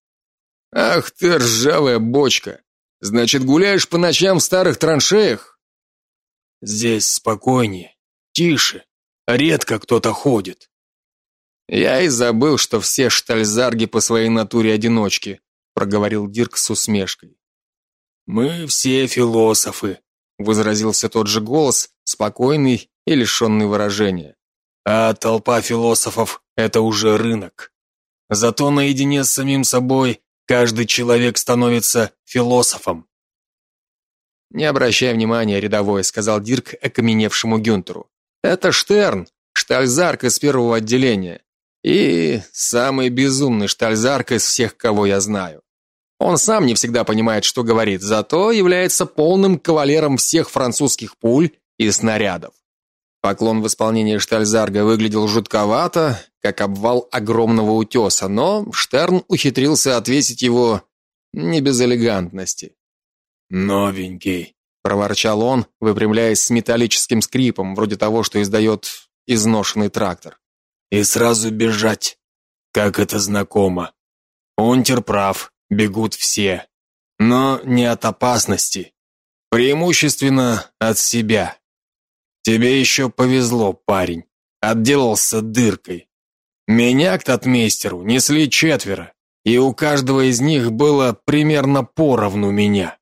Ах ты ржавая бочка. Значит, гуляешь по ночам в старых траншеях? Здесь спокойнее, тише, редко кто-то ходит. Я и забыл, что все штальзарги по своей натуре одиночки, проговорил Дирк с усмешкой. Мы все философы, возразился тот же голос, спокойный и лишенный выражения. А толпа философов это уже рынок. Зато наедине с самим собой каждый человек становится философом. Не обращай внимания, рядовой, сказал Дирк окаменевшему Гюнтеру. Это Штерн, штальзарк из первого отделения. И самый безумный штальзарк из всех, кого я знаю. Он сам не всегда понимает, что говорит, зато является полным кавалером всех французских пуль и снарядов. Поклон в исполнении штальзарга выглядел жутковато, как обвал огромного утеса, но Штерн ухитрился отвесить его не без элегантности. Новенький, проворчал он, выпрямляясь с металлическим скрипом, вроде того, что издает изношенный трактор. И сразу бежать. Как это знакомо. Унтер прав, бегут все. Но не от опасности. Преимущественно от себя. Тебе еще повезло, парень. Отделался дыркой. Меня к татмейстеру несли четверо, и у каждого из них было примерно поровну меня.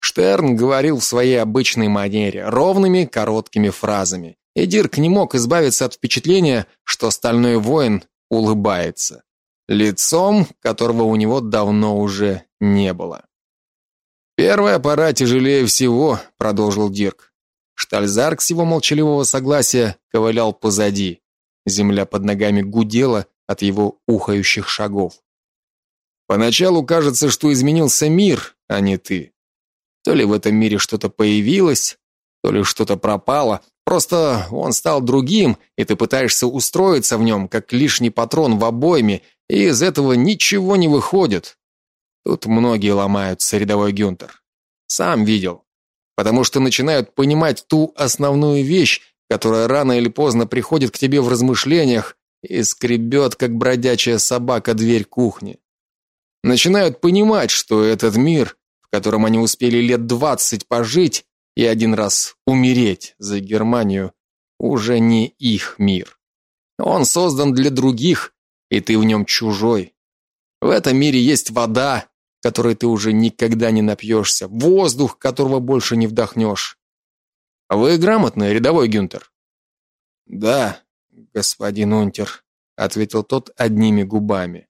Штерн говорил в своей обычной манере, ровными, короткими фразами. И Дирк не мог избавиться от впечатления, что стальной воин улыбается, лицом, которого у него давно уже не было. Первая пора тяжелее всего, продолжил Дирк. Штальзарк с его молчаливого согласия ковылял позади. Земля под ногами гудела от его ухающих шагов. Поначалу кажется, что изменился мир, а не ты. То ли в этом мире что-то появилось, то ли что-то пропало. Просто он стал другим, и ты пытаешься устроиться в нем, как лишний патрон в обойме, и из этого ничего не выходит. Тут многие ломаются, рядовой Гюнтер. Сам видел. Потому что начинают понимать ту основную вещь, которая рано или поздно приходит к тебе в размышлениях и скребет, как бродячая собака, дверь кухни. Начинают понимать, что этот мир, в котором они успели лет двадцать пожить и один раз умереть за Германию, уже не их мир. Он создан для других, и ты в нем чужой. В этом мире есть вода, которой ты уже никогда не напьешься, воздух, которого больше не вдохнешь. Вы грамотный, рядовой Гюнтер. Да, господин Унтер, ответил тот одними губами.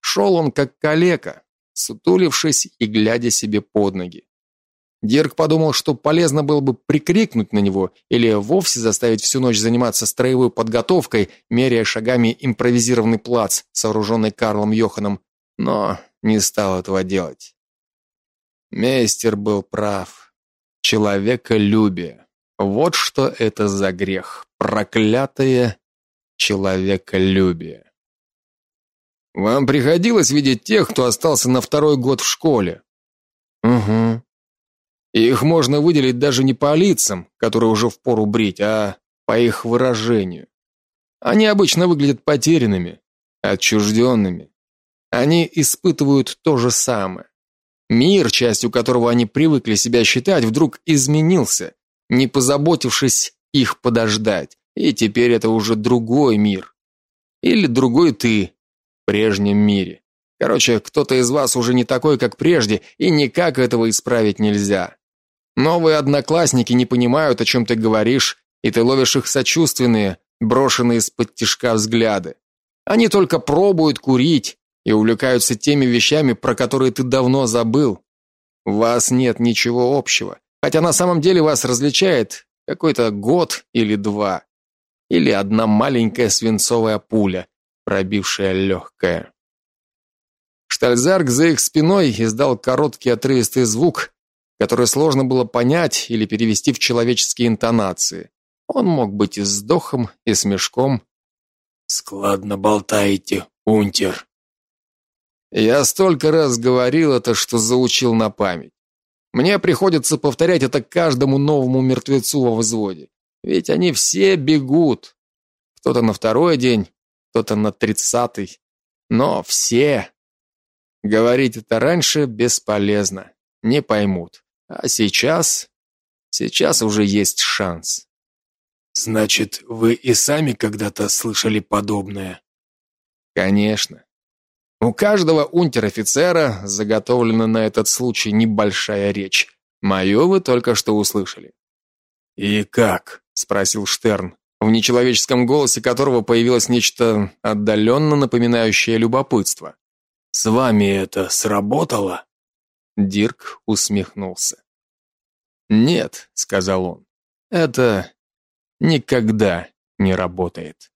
Шел он как калека, сутулившись и глядя себе под ноги. Дирк подумал, что полезно было бы прикрикнуть на него или вовсе заставить всю ночь заниматься строевой подготовкой, меряя шагами импровизированный плац, сооруженный Карлом Йоханом, но не стал этого делать. Мейстер был прав человеколюбие. Вот что это за грех, проклятое человеколюбие. Вам приходилось видеть тех, кто остался на второй год в школе? Угу. Их можно выделить даже не по лицам, которые уже впору брить, а по их выражению. Они обычно выглядят потерянными, отчужденными. Они испытывают то же самое. Мир, частью которого они привыкли себя считать, вдруг изменился, не позаботившись их подождать. И теперь это уже другой мир. Или другой ты в прежнем мире. Короче, кто-то из вас уже не такой, как прежде, и никак этого исправить нельзя. Новые одноклассники не понимают, о чем ты говоришь, и ты ловишь их сочувственные, брошенные из-под тишка взгляды. Они только пробуют курить, и увлекаются теми вещами, про которые ты давно забыл. У вас нет ничего общего, хотя на самом деле вас различает какой-то год или два, или одна маленькая свинцовая пуля, пробившая легкое. Штальзарк за их спиной издал короткий отрывистый звук, который сложно было понять или перевести в человеческие интонации. Он мог быть и вздохом, и смешком. «Складно болтаете, унтер», я столько раз говорил это, что заучил на память. Мне приходится повторять это каждому новому мертвецу во взводе. Ведь они все бегут. Кто-то на второй день, кто-то на тридцатый. Но все. Говорить это раньше бесполезно. Не поймут. А сейчас... Сейчас уже есть шанс. Значит, вы и сами когда-то слышали подобное? Конечно. У каждого унтер-офицера заготовлена на этот случай небольшая речь. Мою вы только что услышали. И как? спросил Штерн, в нечеловеческом голосе которого появилось нечто отдаленно напоминающее любопытство. С вами это сработало? Дирк усмехнулся. Нет, сказал он. Это никогда не работает.